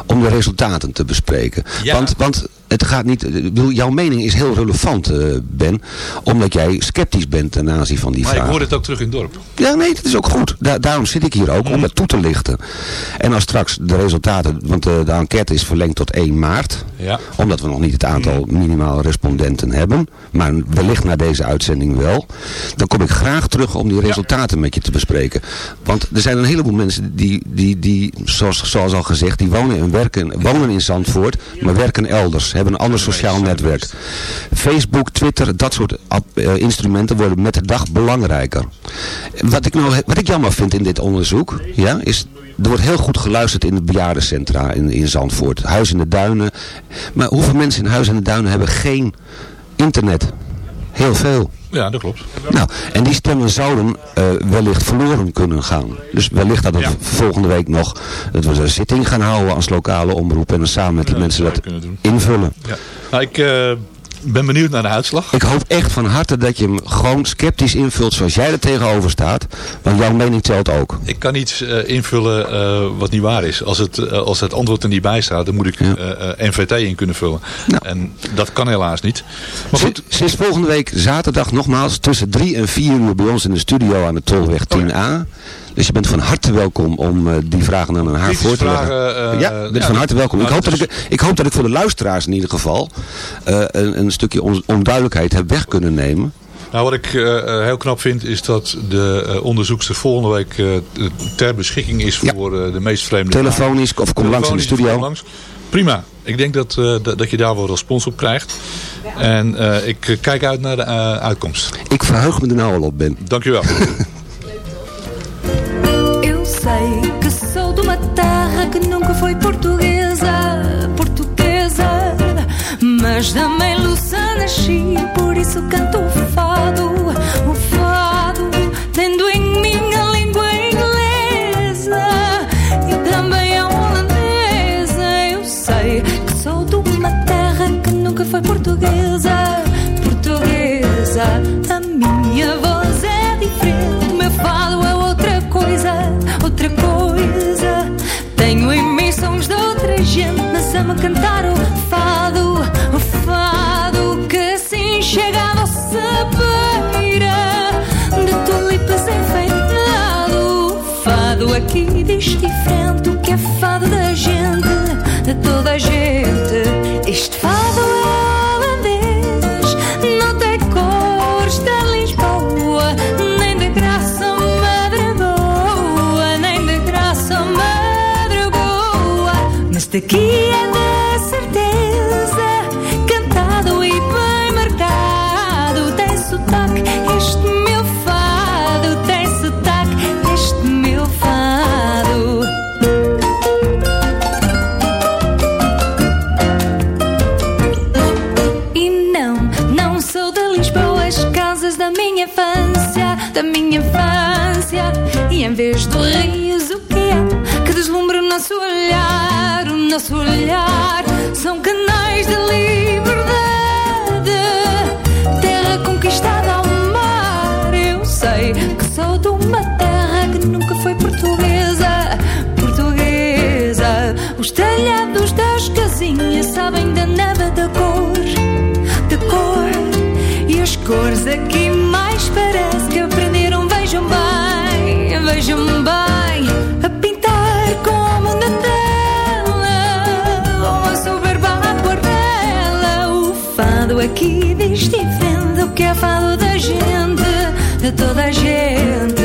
om de resultaten te bespreken. Ja. Want, want het gaat niet, ik bedoel, jouw mening is heel relevant, eh, Ben. Omdat jij sceptisch bent ten aanzien van die Maar ik vraag. hoor het ook terug in het dorp. Ja, nee, dat is ook goed. Da- daarom zit ik hier ook, om het toe te lichten. En als straks de resultaten, want de, de enquête is verlengd tot 1 maart. Ja. Omdat we nog niet het aantal minimaal respondenten hebben. Maar wellicht na deze uitzending wel. Dan kom ik graag terug om die resultaten met je te bespreken. Want er zijn een heleboel mensen die, die, die zoals, zoals al gezegd, die wonen en werken, wonen in Zandvoort, maar werken elders. Hebben een ander sociaal netwerk. Facebook, Twitter, dat soort eh, instrumenten worden met de dag belangrijker. Wat ik, nou, wat ik jammer vind in dit onderzoek, ja, is er wordt heel goed geluisterd in de bejaardencentra in, in Zandvoort. Huis in de Duinen. Maar hoeveel mensen in Huis in de Duinen hebben geen internet? Heel veel. Ja, dat klopt. Nou, en die stemmen zouden eh, wellicht verloren kunnen gaan. Dus wellicht dat we volgende week nog dat we een zitting gaan houden als lokale omroep en dan samen met die mensen dat invullen. Ja. Nou, ik eh, ben benieuwd naar de uitslag. Ik hoop echt van harte dat je hem gewoon sceptisch invult zoals jij er tegenover staat. Want jouw mening telt ook. Ik kan iets eh, invullen eh, wat niet waar is. Als het, eh, als het antwoord er niet bij staat, dan moet ik NVT in kunnen vullen. En dat kan helaas niet. Maar goed, Sinds, sinds volgende week zaterdag nogmaals tussen 3 en 4 uur bij ons in de studio aan de Tolweg 10A. Dus je bent van harte welkom om eh, die vragen aan haar voor te leggen. vragen, eh, ja, je bent ja, van harte welkom. nou, ik, hoop dat dat ik, ik hoop dat ik voor de luisteraars in ieder geval eh, een, een stukje on- onduidelijkheid heb weg kunnen nemen. Nou, wat ik eh, eh, heel knap vind is dat de eh, onderzoekster volgende week eh, ter beschikking is voor eh, de meest vreemde Telefonisch vragen. of kom langs in de studio. langs. Prima. Ik denk dat, eh, dat, je daar wel respons op krijgt. En eh, ik eh, kijk uit naar de eh, uitkomst. Ik verheug me er nou al op, Ben. Dankjewel. que nunca foi portuguesa, portuguesa. Mas mãe Luça nasci, por isso canto fado, gente, mas amo cantar o fado, o fado que assim chega à vossa beira de tulipas enfeitado. O fado aqui diz diferente o que é fado da gente, de toda a gente. Mas daqui é da certeza, cantado e bem marcado. Tem sotaque este meu fado, tem sotaque este meu fado. E não, não sou de Lisboa, as casas da minha infância, da minha infância. E em vez de rios, nasıl yar aqui diz diferente o que é fado da gente, de toda a gente.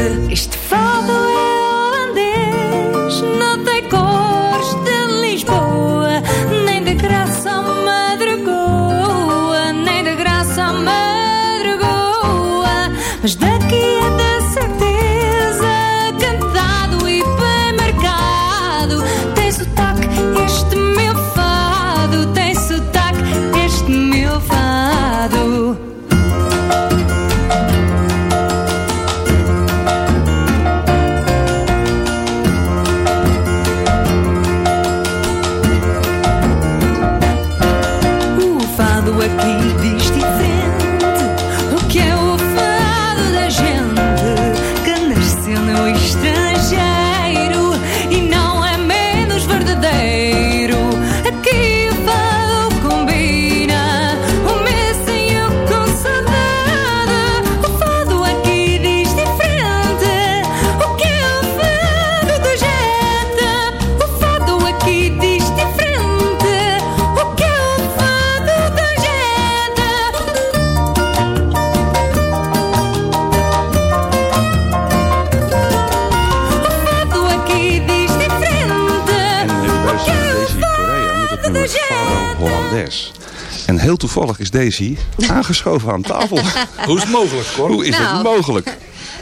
Heel toevallig is Daisy aangeschoven aan tafel. Hoe is het mogelijk, Cor? Hoe is Nou. het mogelijk?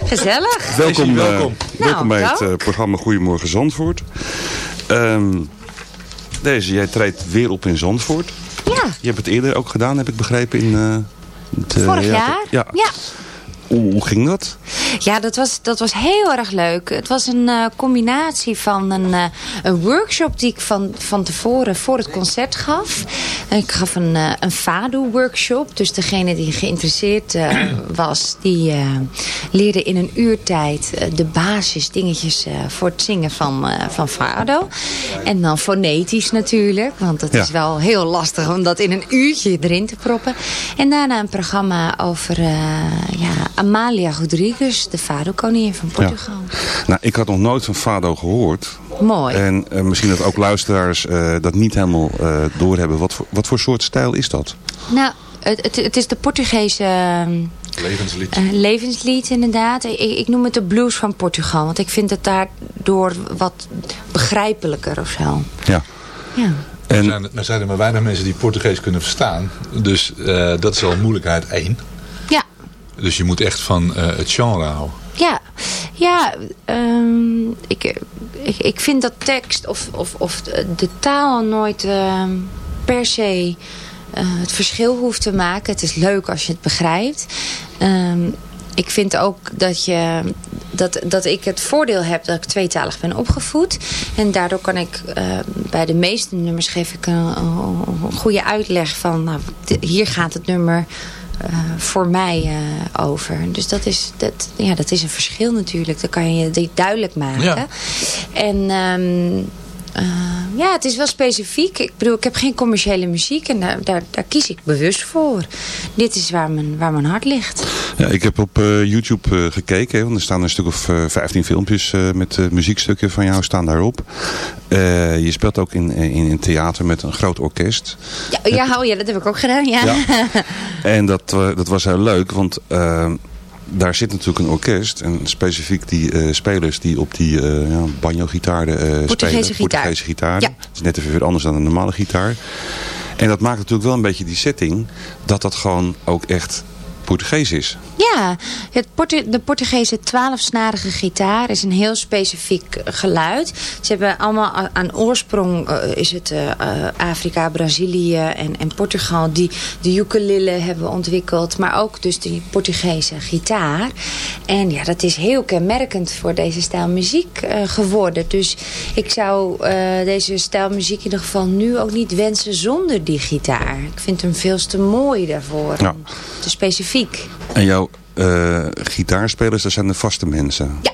Gezellig. Welkom, Daisy, eh, welkom. welkom bij Nou, het eh, programma Goedemorgen Zandvoort. Ehm Daisy, jij treedt weer op in Zandvoort. Ja, Je hebt het eerder ook gedaan, heb ik begrepen. In, eh, het, vorig ja, jaar. Ja. ja. Hoe, hoe ging dat? Ja, dat was, dat was heel erg leuk. Het was een eh, combinatie van een, eh, een workshop die ik van, van tevoren voor het concert gaf. Ik gaf een, eh, een Fado-workshop. Dus degene die geïnteresseerd was, die leerde in een uurtijd de basisdingetjes eh, voor het zingen van, van Fado. En dan fonetisch natuurlijk, want dat Ja. is wel heel lastig om dat in een uurtje erin te proppen. En daarna een programma over ja, Amalia Rodriguez, de Fado-koningin van Portugal. Nou, ik had nog nooit van Fado gehoord. Mooi. En eh, misschien dat ook luisteraars eh, dat niet helemaal eh, doorhebben. Wat voor, wat voor soort stijl is dat? Nou, het, het, het is de Portugese ehm, Levenslied. levenslied inderdaad. Ik, ik noem het de blues van Portugal. Want ik vind het daardoor wat begrijpelijker of zo. Ja. Ja. Er, zijn, er zijn er maar weinig mensen die Portugees kunnen verstaan. Dus eh, dat is al moeilijkheid één. Dus je moet echt van eh, het genre houden. Ja, ja ehm, ik, ik, ik vind dat tekst of, of, of de taal nooit ehm, per se eh, het verschil hoeft te maken. Het is leuk als je het begrijpt. Ehm, ik vind ook dat, je, dat, dat ik het voordeel heb dat ik tweetalig ben opgevoed. En daardoor kan ik eh, bij de meeste nummers geef ik een, een, goede uitleg van... Nou, hier gaat het nummer eh, voor mij eh, over. Dus dat is, dat, ja, dat is een verschil natuurlijk. Dat kan je dit duidelijk maken. Ja. En ehm, eh, ja, het is wel specifiek. Ik bedoel, ik heb geen commerciële muziek en daar, daar, daar kies ik bewust voor. Dit is waar mijn, waar mijn hart ligt. Ja, ik heb op eh, YouTube eh, gekeken. Hè, want er staan een stuk of eh 15 filmpjes met muziekstukken van jou staan daarop. Je speelt ook in, in een theater met een groot orkest. Ja, ja, oh ja dat heb ik ook gedaan. Ja. Ja. En dat, dat was heel leuk, want eh, daar zit natuurlijk een orkest. En specifiek die eh, spelers die op die eh ja, banjo-gitaar eh, spelen. Portugese gitaar. Ja. Het is net even weer anders dan een normale gitaar. En dat maakt natuurlijk wel een beetje die setting. Dat dat gewoon ook echt Portugees is. Ja, het Portu- de Portugese twaalfsnarige gitaar is een heel specifiek geluid. Ze hebben allemaal aan oorsprong eh, is het eh, eh, Afrika, Brazilië en, en Portugal die de ukulele hebben ontwikkeld. Maar ook dus die Portugese gitaar. En ja, dat is heel kenmerkend voor deze stijl muziek eh, geworden. Dus ik zou eh, deze stijl muziek in ieder geval nu ook niet wensen zonder die gitaar. Ik vind hem veel te mooi daarvoor. Ja. Te specifiek. En jouw eh, gitaarspelers, dat zijn de vaste mensen. Ja.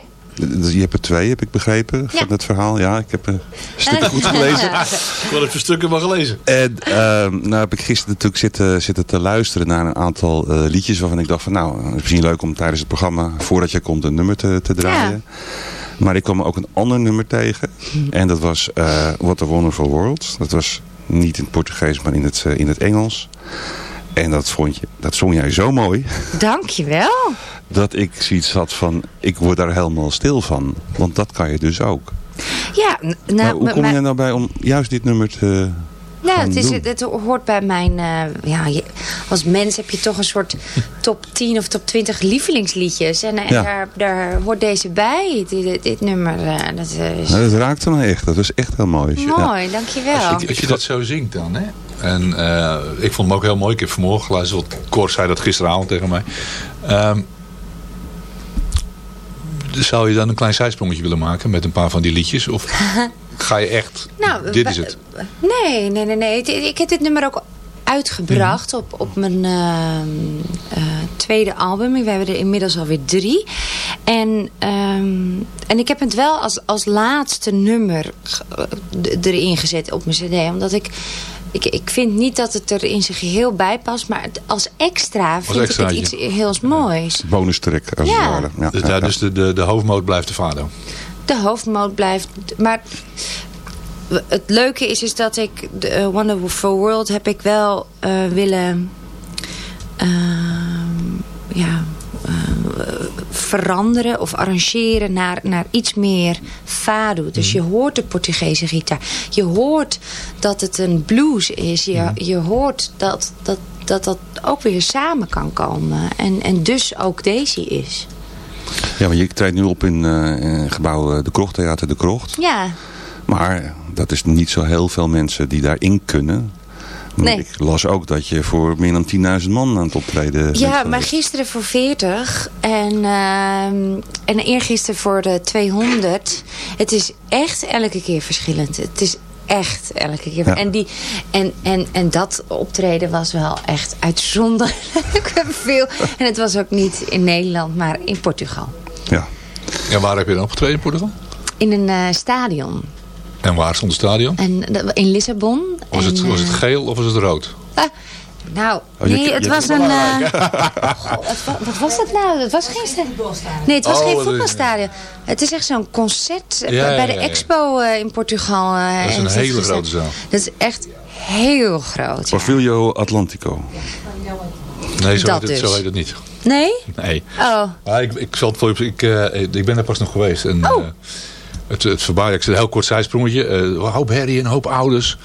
Dus Je hebt er twee, heb ik begrepen, van Ja. het verhaal. Ja, ik heb een stuk goed gelezen. Ik heb stukken wel gelezen. En ehm, nou heb ik gisteren natuurlijk zitten, zitten te luisteren naar een aantal eh, liedjes waarvan ik dacht van nou, het is misschien leuk om tijdens het programma, voordat je komt, een nummer te, te draaien. Maar ik kwam ook een ander nummer tegen. En dat was eh, What a Wonderful World. Dat was niet in het Portugees, maar in het, eh, in het Engels. En dat, vond je, dat zong jij zo mooi, Dankjewel. dat ik zoiets had van, ik word daar helemaal stil van. Want dat kan je dus ook. Ja, nou, maar hoe kom je nou bij om juist dit nummer te Nou, het, is, doen? het hoort bij mijn... eh, ja, je- als mens heb je toch een soort top 10 of top 20 lievelingsliedjes. En, en Ja. daar, daar hoort deze bij, dit, dit, dit nummer. eh, dat is Nou, dat raakte me echt. Dat is echt heel mooi. Ja. mooi, dankjewel. Als je, als je dat zo zingt dan, hè? En eh, ik vond hem ook heel mooi. Ik heb vanmorgen geluisterd. Want Cor zei dat gisteravond tegen mij. Ehm, zou je dan een klein zijsprongetje willen maken met een paar van die liedjes? Of ga je echt, Nou, dit is het? Nee, nee, nee. nee. Ik heb dit nummer ook uitgebracht op, op mijn ehm, eh, tweede album. We hebben er inmiddels alweer drie. En, ehm, en ik heb het wel als, als laatste nummer d- erin gezet op mijn cd. Omdat ik, ik... Ik vind niet dat het er in zijn geheel bij past. Maar als extra vind ik het iets heel moois. Bonus track, als Ja. het ware. Ja, Dus, ja, daar- dus de, de, de hoofdmoot blijft de Fado. De hoofdmoot blijft. Maar het leuke is, is dat ik de eh, Wonderful World heb ik wel eh, willen ehm, ja, eh, veranderen of arrangeren naar, naar iets meer fado. Dus je hoort de Portugese gitaar. Je hoort dat het een blues is. Je, je hoort dat dat, dat dat ook weer samen kan komen. En, en dus ook Daisy is. Ja, maar je treedt nu op in, eh, in gebouw eh, De Krocht, Theater De Krocht. Ja, Maar dat is niet zo heel veel mensen die daarin kunnen. Maar Nee. Ik las ook dat je voor meer dan 10.000 man aan het optreden bent ja maar gisteren voor 40 en, ehm en eergisteren voor de 200. Het is echt elke keer verschillend. Het is echt elke keer. Ja. En, die, en, en, en dat optreden was wel echt uitzonderlijk veel. En het was ook niet in Nederland, maar in Portugal. Ja. En waar heb je dan opgetreden in Portugal? In een eh, stadion. En waar stond het stadion? En, dat- in Lissabon. Was het, was het eh, geel of was het rood? ah, nou, Oh, nee, het was een... eh, wat, wa- wat was het nou? Het was geen... sta- Nee, het was Oh, geen voetbalstadion. Het is echt zo'n concert eh, Ja, bij ja, de ja, expo eh, in Portugal. Dat is en een hele gezet. grote zaal. Dat is echt heel groot. Pavilio Atlantico. Nee, zo, Dat heet het, zo dus. heet het niet. Nee? Nee. Oh. Maar ik, ik zal het voor je... Ik, eh, ik ben er pas nog geweest. En, Oh. het, het verbaasde, ik zei een heel kort zijsprongetje. eh, een hoop herrie en een hoop ouders.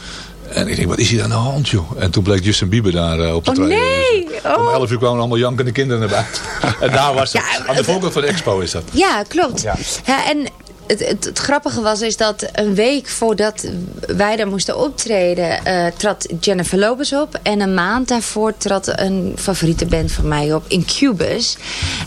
En ik denk, wat is hier aan de hand, joh? En toen bleek Justin Bieber daar eh, op te Oh treden. nee! Dus, Om Oh. 11 uur kwamen allemaal jankende kinderen naar buiten. en daar was het. Ja, aan de voorkant van de expo is dat. Ja, klopt. Ja. Ja. en het, het, grappige was is dat een week voordat wij daar moesten optreden... eh, trad Jennifer Lopez op. En een maand daarvoor trad een favoriete band van mij op, Incubus.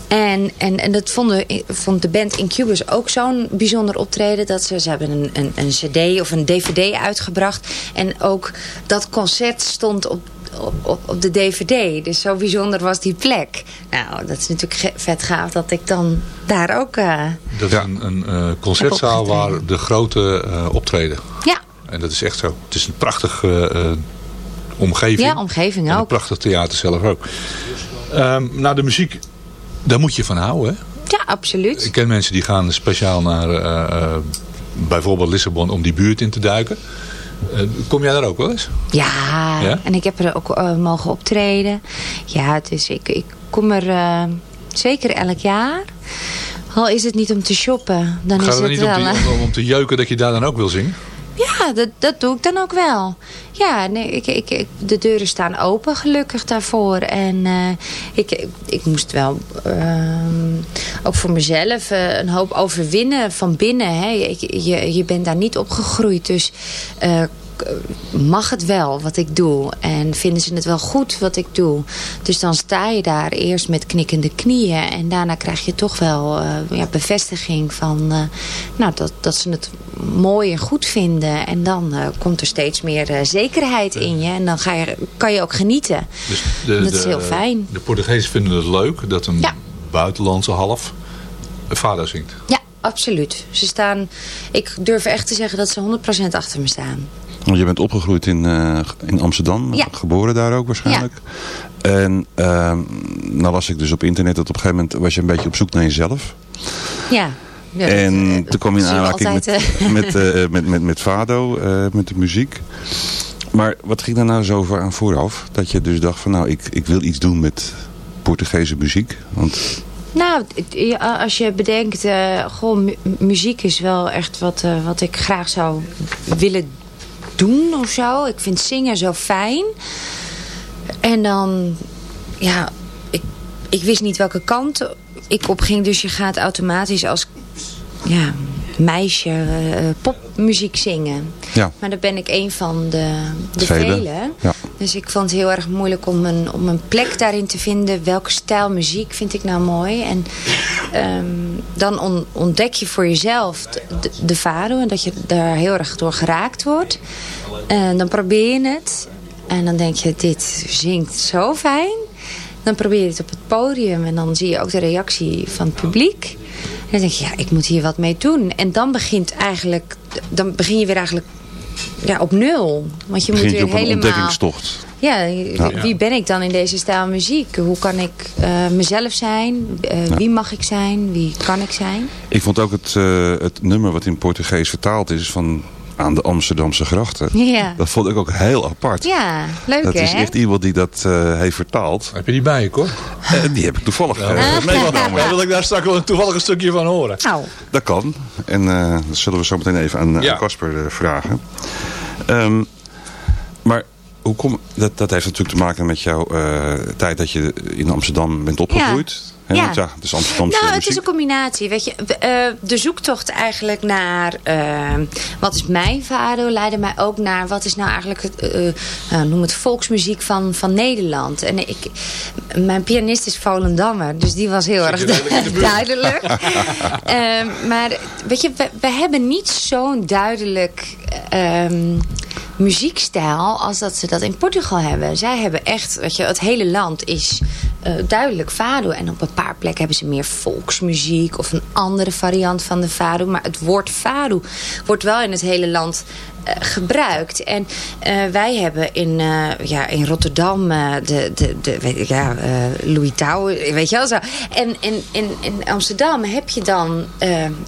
En, en, en dat vonden, vond de band Incubus ook zo'n bijzonder optreden... dat ze, ze hebben een, een, een cd of een dvd uitgebracht. En ook dat concert stond op op, op, op de dvd. Dus zo bijzonder was die plek. Nou, dat is natuurlijk vet gaaf dat ik dan daar ook... eh, Dat is een, een eh, concertzaal waar de grote eh, optreden. ja, En dat is echt zo. Het is een prachtige eh, omgeving. ja, omgeving En een ook. prachtig theater zelf ook. Ehm nou, de muziek, daar moet je van houden. Hè? Ja, absoluut. Ik ken mensen die gaan speciaal naar eh, eh, bijvoorbeeld Lissabon om die buurt in te duiken. Eh, kom jij daar ook wel eens? Ja, Ja? en ik heb er ook eh, mogen optreden. Ja, dus ik, ik kom er eh, zeker elk jaar. Al is het niet om te shoppen, dan Gaat is het het niet wel... om, te, om, om te jeuken dat je daar dan ook wil zingen? Ja, dat, dat doe ik dan ook wel. Ja, nee, ik, ik, de deuren staan open gelukkig daarvoor. En eh, ik, ik, moest wel ehm, ook voor mezelf eh, een hoop overwinnen van binnen. Hè. Je, je, je bent daar niet opgegroeid, dus... eh, mag het wel wat ik doe en vinden ze het wel goed wat ik doe. Dus dan sta je daar eerst met knikkende knieën en daarna krijg je toch wel eh, ja, bevestiging van eh, nou, dat, dat ze het mooi en goed vinden. En dan komt er steeds meer zekerheid in je en dan ga je, kan je ook genieten. Dus de, Dat is de- heel fijn. De Portugezen vinden het leuk dat een Ja. buitenlandse half vader zingt. Ja, absoluut. Ze staan, ik durf echt te zeggen dat ze 100% achter me staan. Want je bent opgegroeid in, eh, in Amsterdam. Ja. Geboren daar ook waarschijnlijk. En ehm nou las ik dus op internet dat op een gegeven moment was je een beetje op zoek naar jezelf. Ja. Ja, dat, en eh, toen kwam je in aanraking met, altijd, eh. met, eh, met, met, met Fado, met de muziek. Maar wat ging daar nou zo voor aan vooraf? Dat je dus dacht van nou, ik, ik wil iets doen met Portugese muziek. Want Nou, als je bedenkt, goh, mu- muziek is wel echt wat, wat ik graag zou willen doen of zo. Ik vind zingen zo fijn. En dan, ja, ik, ik wist niet welke kant ik op ging. Dus je gaat automatisch als ja, meisje eh, popmuziek zingen. Ja. Maar daar ben ik een van de, de Vele. Ja. Dus ik vond het heel erg moeilijk om een, om een plek daarin te vinden. Welke stijl muziek vind ik nou mooi? En ehm, dan on- ontdek je voor jezelf de, de, fado. En dat je daar heel erg door geraakt wordt. En dan probeer je het. En dan denk je, dit zingt zo fijn. Dan probeer je het op het podium. En dan zie je ook de reactie van het publiek. En dan denk je, ja, ik moet hier wat mee doen. En dan begint eigenlijk... Dan begin je weer eigenlijk ja, op nul. Want je moet je weer op een helemaal... ontdekkingstocht. Ja, Ja. wie ben ik dan in deze stijl muziek? Hoe kan ik eh, mezelf zijn? Eh, Ja. Wie mag ik zijn? Wie kan ik zijn? Ik vond ook het, eh, het nummer wat in Portugees vertaald is van aan de Amsterdamse grachten. Ja. Dat vond ik ook heel apart. Ja, leuk dat hè? is echt iemand die dat eh, heeft vertaald. Heb je die bij je, hoor? die heb ik toevallig Ja, dat meegenomen. Daar wil ik daar straks wel een toevallig een stukje van horen. Nou. Dat kan. En eh, dat zullen we zo meteen even aan Ja. Casper eh, vragen. Ehm, maar hoe kom, dat, dat heeft natuurlijk te maken met jouw eh, tijd dat je in Amsterdam bent opgegroeid. Hè, Ja. want ja, het is Amsterdamse Nou, het is een combinatie. Weet je, eh, de zoektocht eigenlijk naar eh, wat is mijn vader leidde mij ook naar wat is nou eigenlijk het, eh, eh, noem het volksmuziek van, van Nederland. En ik, mijn pianist is Volendammer, dus die was heel erg duidelijk. Eh, maar weet je, we, we hebben niet zo'n duidelijk ehm, muziekstijl als dat ze dat in Portugal hebben. Zij hebben echt, weet je, het hele land is eh, duidelijk fado. En op een paar plekken hebben ze meer volksmuziek of een andere variant van de fado. Maar het woord fado wordt wel in het hele land eh, gebruikt. En eh, wij hebben in, ja, in Rotterdam de, de, de, weet ja, Louis Touw, weet je wel zo. En in, in, in Amsterdam heb je dan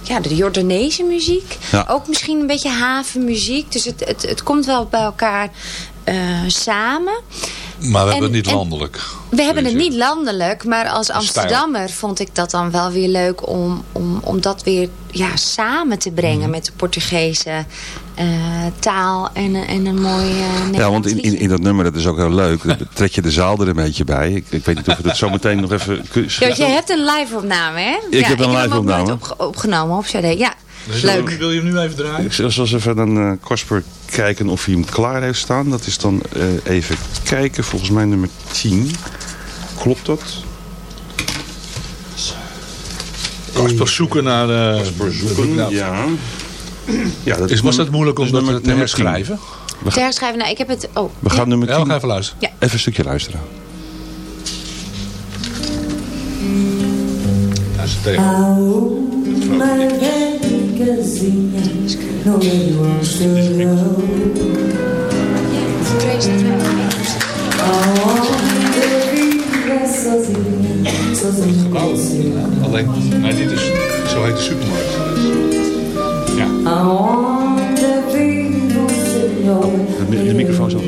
ja, de Jordaanese muziek. Ja. Ook misschien een beetje havenmuziek. Dus het, het, het komt wel bij elkaar samen. Maar we hebben En- het niet landelijk. We hebben het niet landelijk, maar als stijl. Amsterdammer vond ik dat dan wel weer leuk om, om, om dat weer ja, samen te brengen Mhm. met de Portugese eh, taal en, een- en een mooi uh, Ja, want in, in, in dat nummer, dat is ook heel leuk. Dan trek je de zaal er een beetje bij. Ik, ik weet niet of we dat zo meteen nog even... Ja, je hebt een live opname, hè? Ik ja, heb een ik live hem ook nooit opname. opge- opgenomen op CD. Ja, leuk. Wil je hem nu even draaien? Ik zal eens even aan eh, Casper kijken of hij hem klaar heeft staan. Dat is dan eh, even kijken. Volgens mij nummer 10. Klopt dat? Kasper zoeken naar... eh, zoeken, nou, ja. ja dat Is, was dat moeilijk om is dat te herschrijven? Te herschrijven, nou, ik heb het... Oh, We gaan nummer Ja, 10. we gaan even luisteren. Ja. Even een stukje luisteren. Ja, tegen. Velha casinha no meio do Amsterdão. Alleen, dit is, zo heet de supermarkt. Dus, ja. Aonde vive senhor? De, mi- de microfoon is al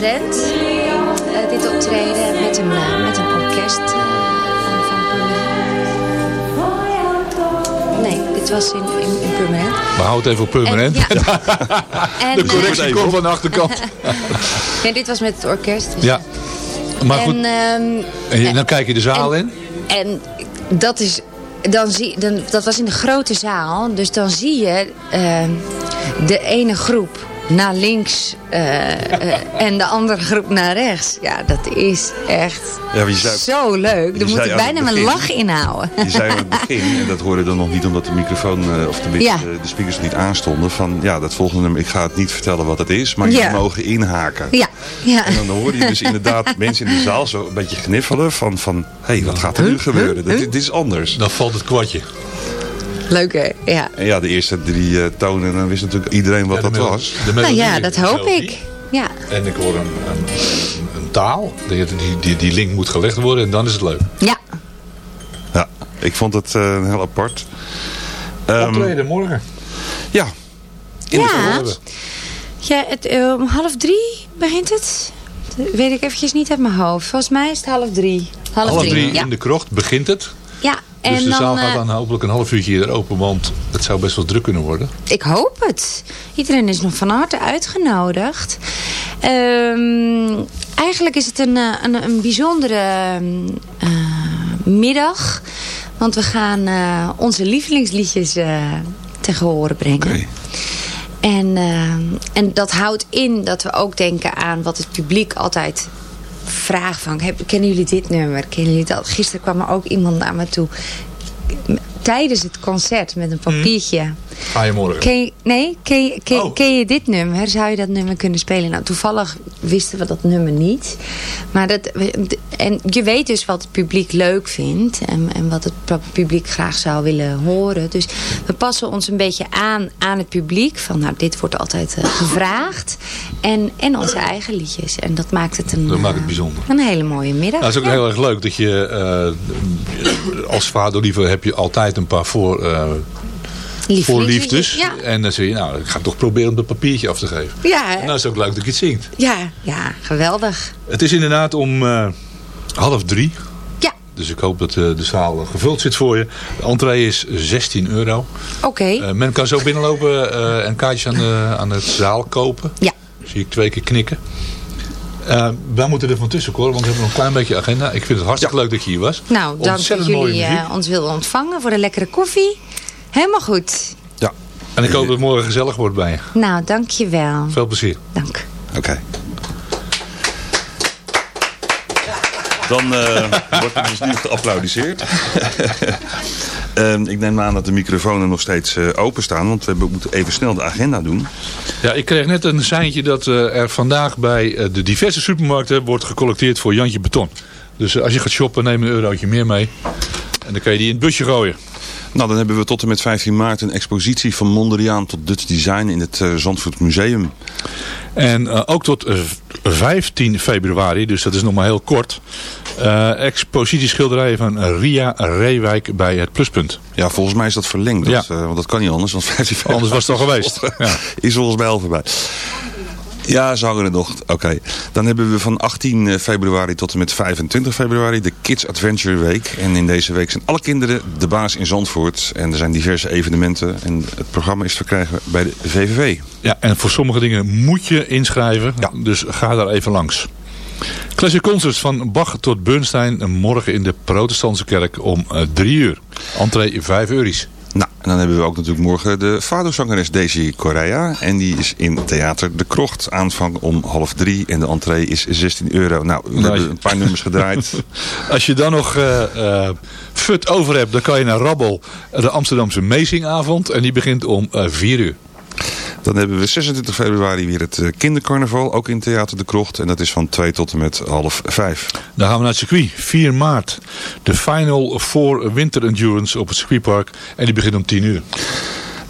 Purmerend, eh, dit optreden met een, eh, met een orkest eh, van, van Purmerend. Nee, dit was in, in, in Purmerend. We houden het even op permanent. En- ja. En, de correctie komt van de achterkant. nee, dit was met het orkest. dus- Ja. Maar goed, En, ehm, en je- dan kijk je de zaal in. En dat is. Dan zie, dan, dat was in de grote zaal. Dus dan zie je ehm, de ene groep naar links eh, eh, en de andere groep naar rechts. Ja, dat is echt Ja, zei- zo leuk. Daar moet ik bijna mijn lach inhouden. Je zei aan het begin, en dat hoorde dan nog niet omdat de microfoon eh, of de, Ja. de, speakers niet aanstonden. Van ja, dat volgende nummer, ik ga het niet vertellen wat het is, maar Ja. jullie mogen inhaken. Ja, ja. En dan hoor je dus inderdaad mensen in de zaal zo een beetje gniffelen van, van hé, hey, wat gaat er nu gebeuren? Dit, dit is anders. Dan valt het kwartje. Leuk hè? Ja. En ja, de eerste drie eh, tonen, dan wist natuurlijk iedereen wat Ja, dat de was. de Nou ja, dat hoop ik. Ja. En ik hoor een, een, een, taal. Die, die, die, die link moet gelegd worden en dan is het leuk. Ja. Ja, ik vond het eh, heel apart. Ehm, Optreden morgen. ja, in de Ja. krocht. Ja, het, eh, om half drie begint het. Dat weet ik eventjes niet uit mijn hoofd. Volgens mij is het half drie. Half, Half drie ja. in de krocht begint het. Ja, en Dus de dan, zaal eh, gaat dan hopelijk een half uurtje hier open. Want het zou best wel druk kunnen worden. Ik hoop het. Iedereen is nog van harte uitgenodigd. Ehm, eigenlijk is het een, eh, een, een bijzondere eh, middag. Want we gaan eh, onze lievelingsliedjes eh tegen horen brengen. En, eh, en dat houdt in dat we ook denken aan wat het publiek altijd vraagt. Van, kennen jullie dit nummer? Kennen jullie dat? Gisteren kwam er ook iemand naar me toe tijdens het concert met een papiertje. Ga je morgen? Ken je, nee, ken je, ken, Oh. ken je dit nummer? Zou je dat nummer kunnen spelen? Nou, toevallig wisten we dat nummer niet. Maar dat, en je weet dus wat het publiek leuk vindt. En, en wat het publiek graag zou willen horen. Dus we passen ons een beetje aan aan het publiek. Van nou, dit wordt altijd eh, gevraagd. En, en onze eigen liedjes. En dat maakt het een, Dat maakt het eh, bijzonder. een hele mooie middag. Nou, het is ook Ja. heel erg leuk dat je eh, als vader liever heb je altijd een paar voor, eh Lieve voor liedjes, liefdes. Ja. En dan zeg je, nou, ik ga toch proberen om dat papiertje af te geven. Ja, En dan is het ook leuk dat je het zingt. ja, ja, geweldig. Het is inderdaad om eh, half drie. Ja. Dus ik hoop dat eh, de zaal gevuld zit voor je. De entree is 16 euro. Oké. Men kan zo binnenlopen en kaartjes aan de, aan het zaal kopen. Ja. Zie ik twee keer knikken. Eh, wij moeten er van tussen hoor, want we hebben nog een klein beetje agenda. Ik vind het hartstikke leuk dat je hier was. Nou, dank dat jullie eh, ons wilden ontvangen voor de lekkere koffie. Helemaal goed. Ja. En ik hoop dat het morgen gezellig wordt bij je. Nou, dank je wel. Veel plezier. Dank. Oké. Dan eh, wordt er dus nu geapplaudiseerd. Ehm, ik neem aan dat de microfoons nog steeds eh, openstaan, want we moeten even snel de agenda doen. Ja, ik kreeg net een seintje dat eh, er vandaag bij eh, de diverse supermarkten wordt gecollecteerd voor Jantje Beton. Dus eh, als je gaat shoppen, neem een eurotje meer mee. En dan kan je die in het busje gooien. Nou, dan hebben we tot en met 15 maart een expositie van Mondriaan tot Dutch Design in het eh, Zandvoort Museum. En eh, ook tot eh, 15 februari, dus dat is nog maar heel kort, eh expositie schilderijen van Ria Reewijk bij het Pluspunt. Ja, volgens mij is dat verlengd. Dat, Ja. eh, want dat kan niet anders. Want 15 Anders was het al geweest. Ja. Is volgens mij al voorbij. Ja, ze hangen er nog. Oké. Dan hebben we van 18 februari tot en met 25 februari de Kids Adventure Week. En in deze week zijn alle kinderen de baas in Zandvoort. En er zijn diverse evenementen. En het programma is te verkrijgen bij de VVV. Ja, en voor sommige dingen moet je inschrijven, dus ga daar even langs. Classic Concerts van Bach tot Bernstein morgen in de protestantse kerk om eh, drie uur. Entree 5 euro's. Nou, en dan hebben we ook natuurlijk morgen de vaderzangeres Daisy Correa. En die is in Theater De Krocht. Aanvang om half drie. En de entree is 16 euro. Nou, we Nou, hebben een paar nummers gedraaid. Als je dan nog eh eh, fut over hebt, dan kan je naar Rabbel, de Amsterdamse Meezingavond. En die begint om eh 4 uur. Dan hebben we 26 februari weer het eh, kindercarnaval. Ook in Theater De Krocht. En dat is van 2 tot en met half 5. Dan gaan we naar het circuit, 4 maart. De final voor Winter Endurance op het circuitpark. En die begint om 10 uur.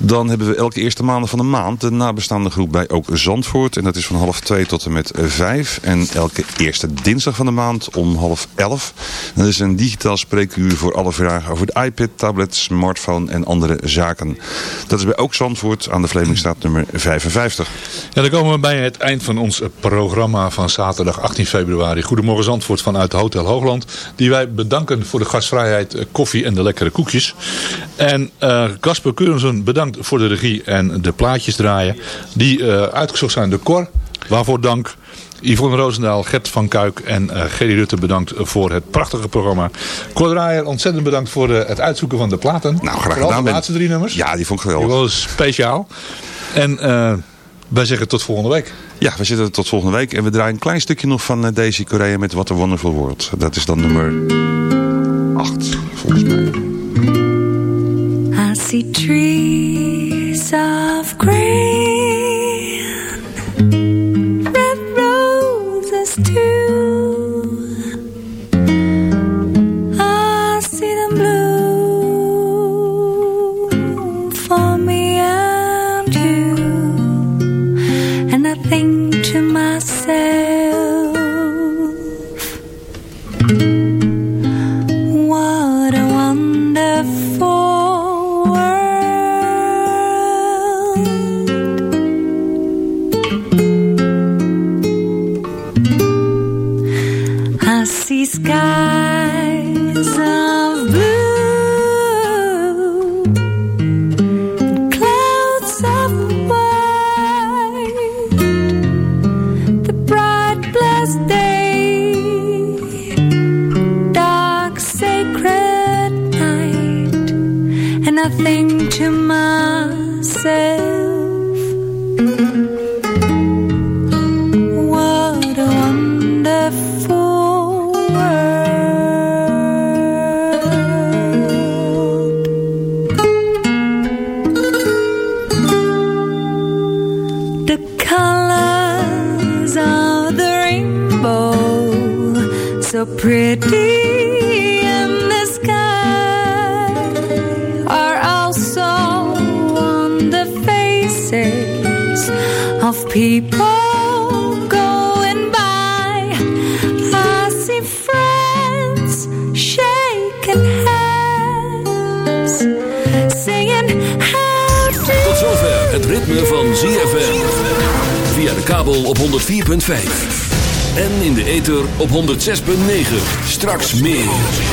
Dan hebben we elke eerste maand van de maand de nabestaande groep bij ook Zandvoort. En dat is van half 2 tot en met 5. En elke eerste dinsdag van de maand om half 11. Dat is een digitaal spreekuur voor alle vragen over de iPad, tablet, smartphone en andere zaken. Dat is bij ook Zandvoort aan de Vlemingstraat nummer 55. Ja, dan komen we bij het eind van ons programma van zaterdag 18 februari. Goedemorgen Zandvoort vanuit Hotel Hoogland. Die wij bedanken voor de gastvrijheid, eh, koffie en de lekkere koekjes. En eh Casper Keurensen bedankt voor de regie en de plaatjes draaien. Die eh, uitgezocht zijn door Cor. Waarvoor dank. Yvonne Roosendaal, Gert van Kuik en eh Gerry Rutte bedankt voor het prachtige programma. Cor Draaier, ontzettend bedankt voor eh, het uitzoeken van de platen. Nou, graag Vooral gedaan. de laatste drie nummers. Ja, die vond ik Die geweldig. was speciaal. En eh, wij zeggen tot volgende week. Ja, we zitten tot volgende week. En we draaien een klein stukje nog van Daisy Correa met What a Wonderful World. Dat is dan nummer 8, volgens mij. I see green, Straks meer.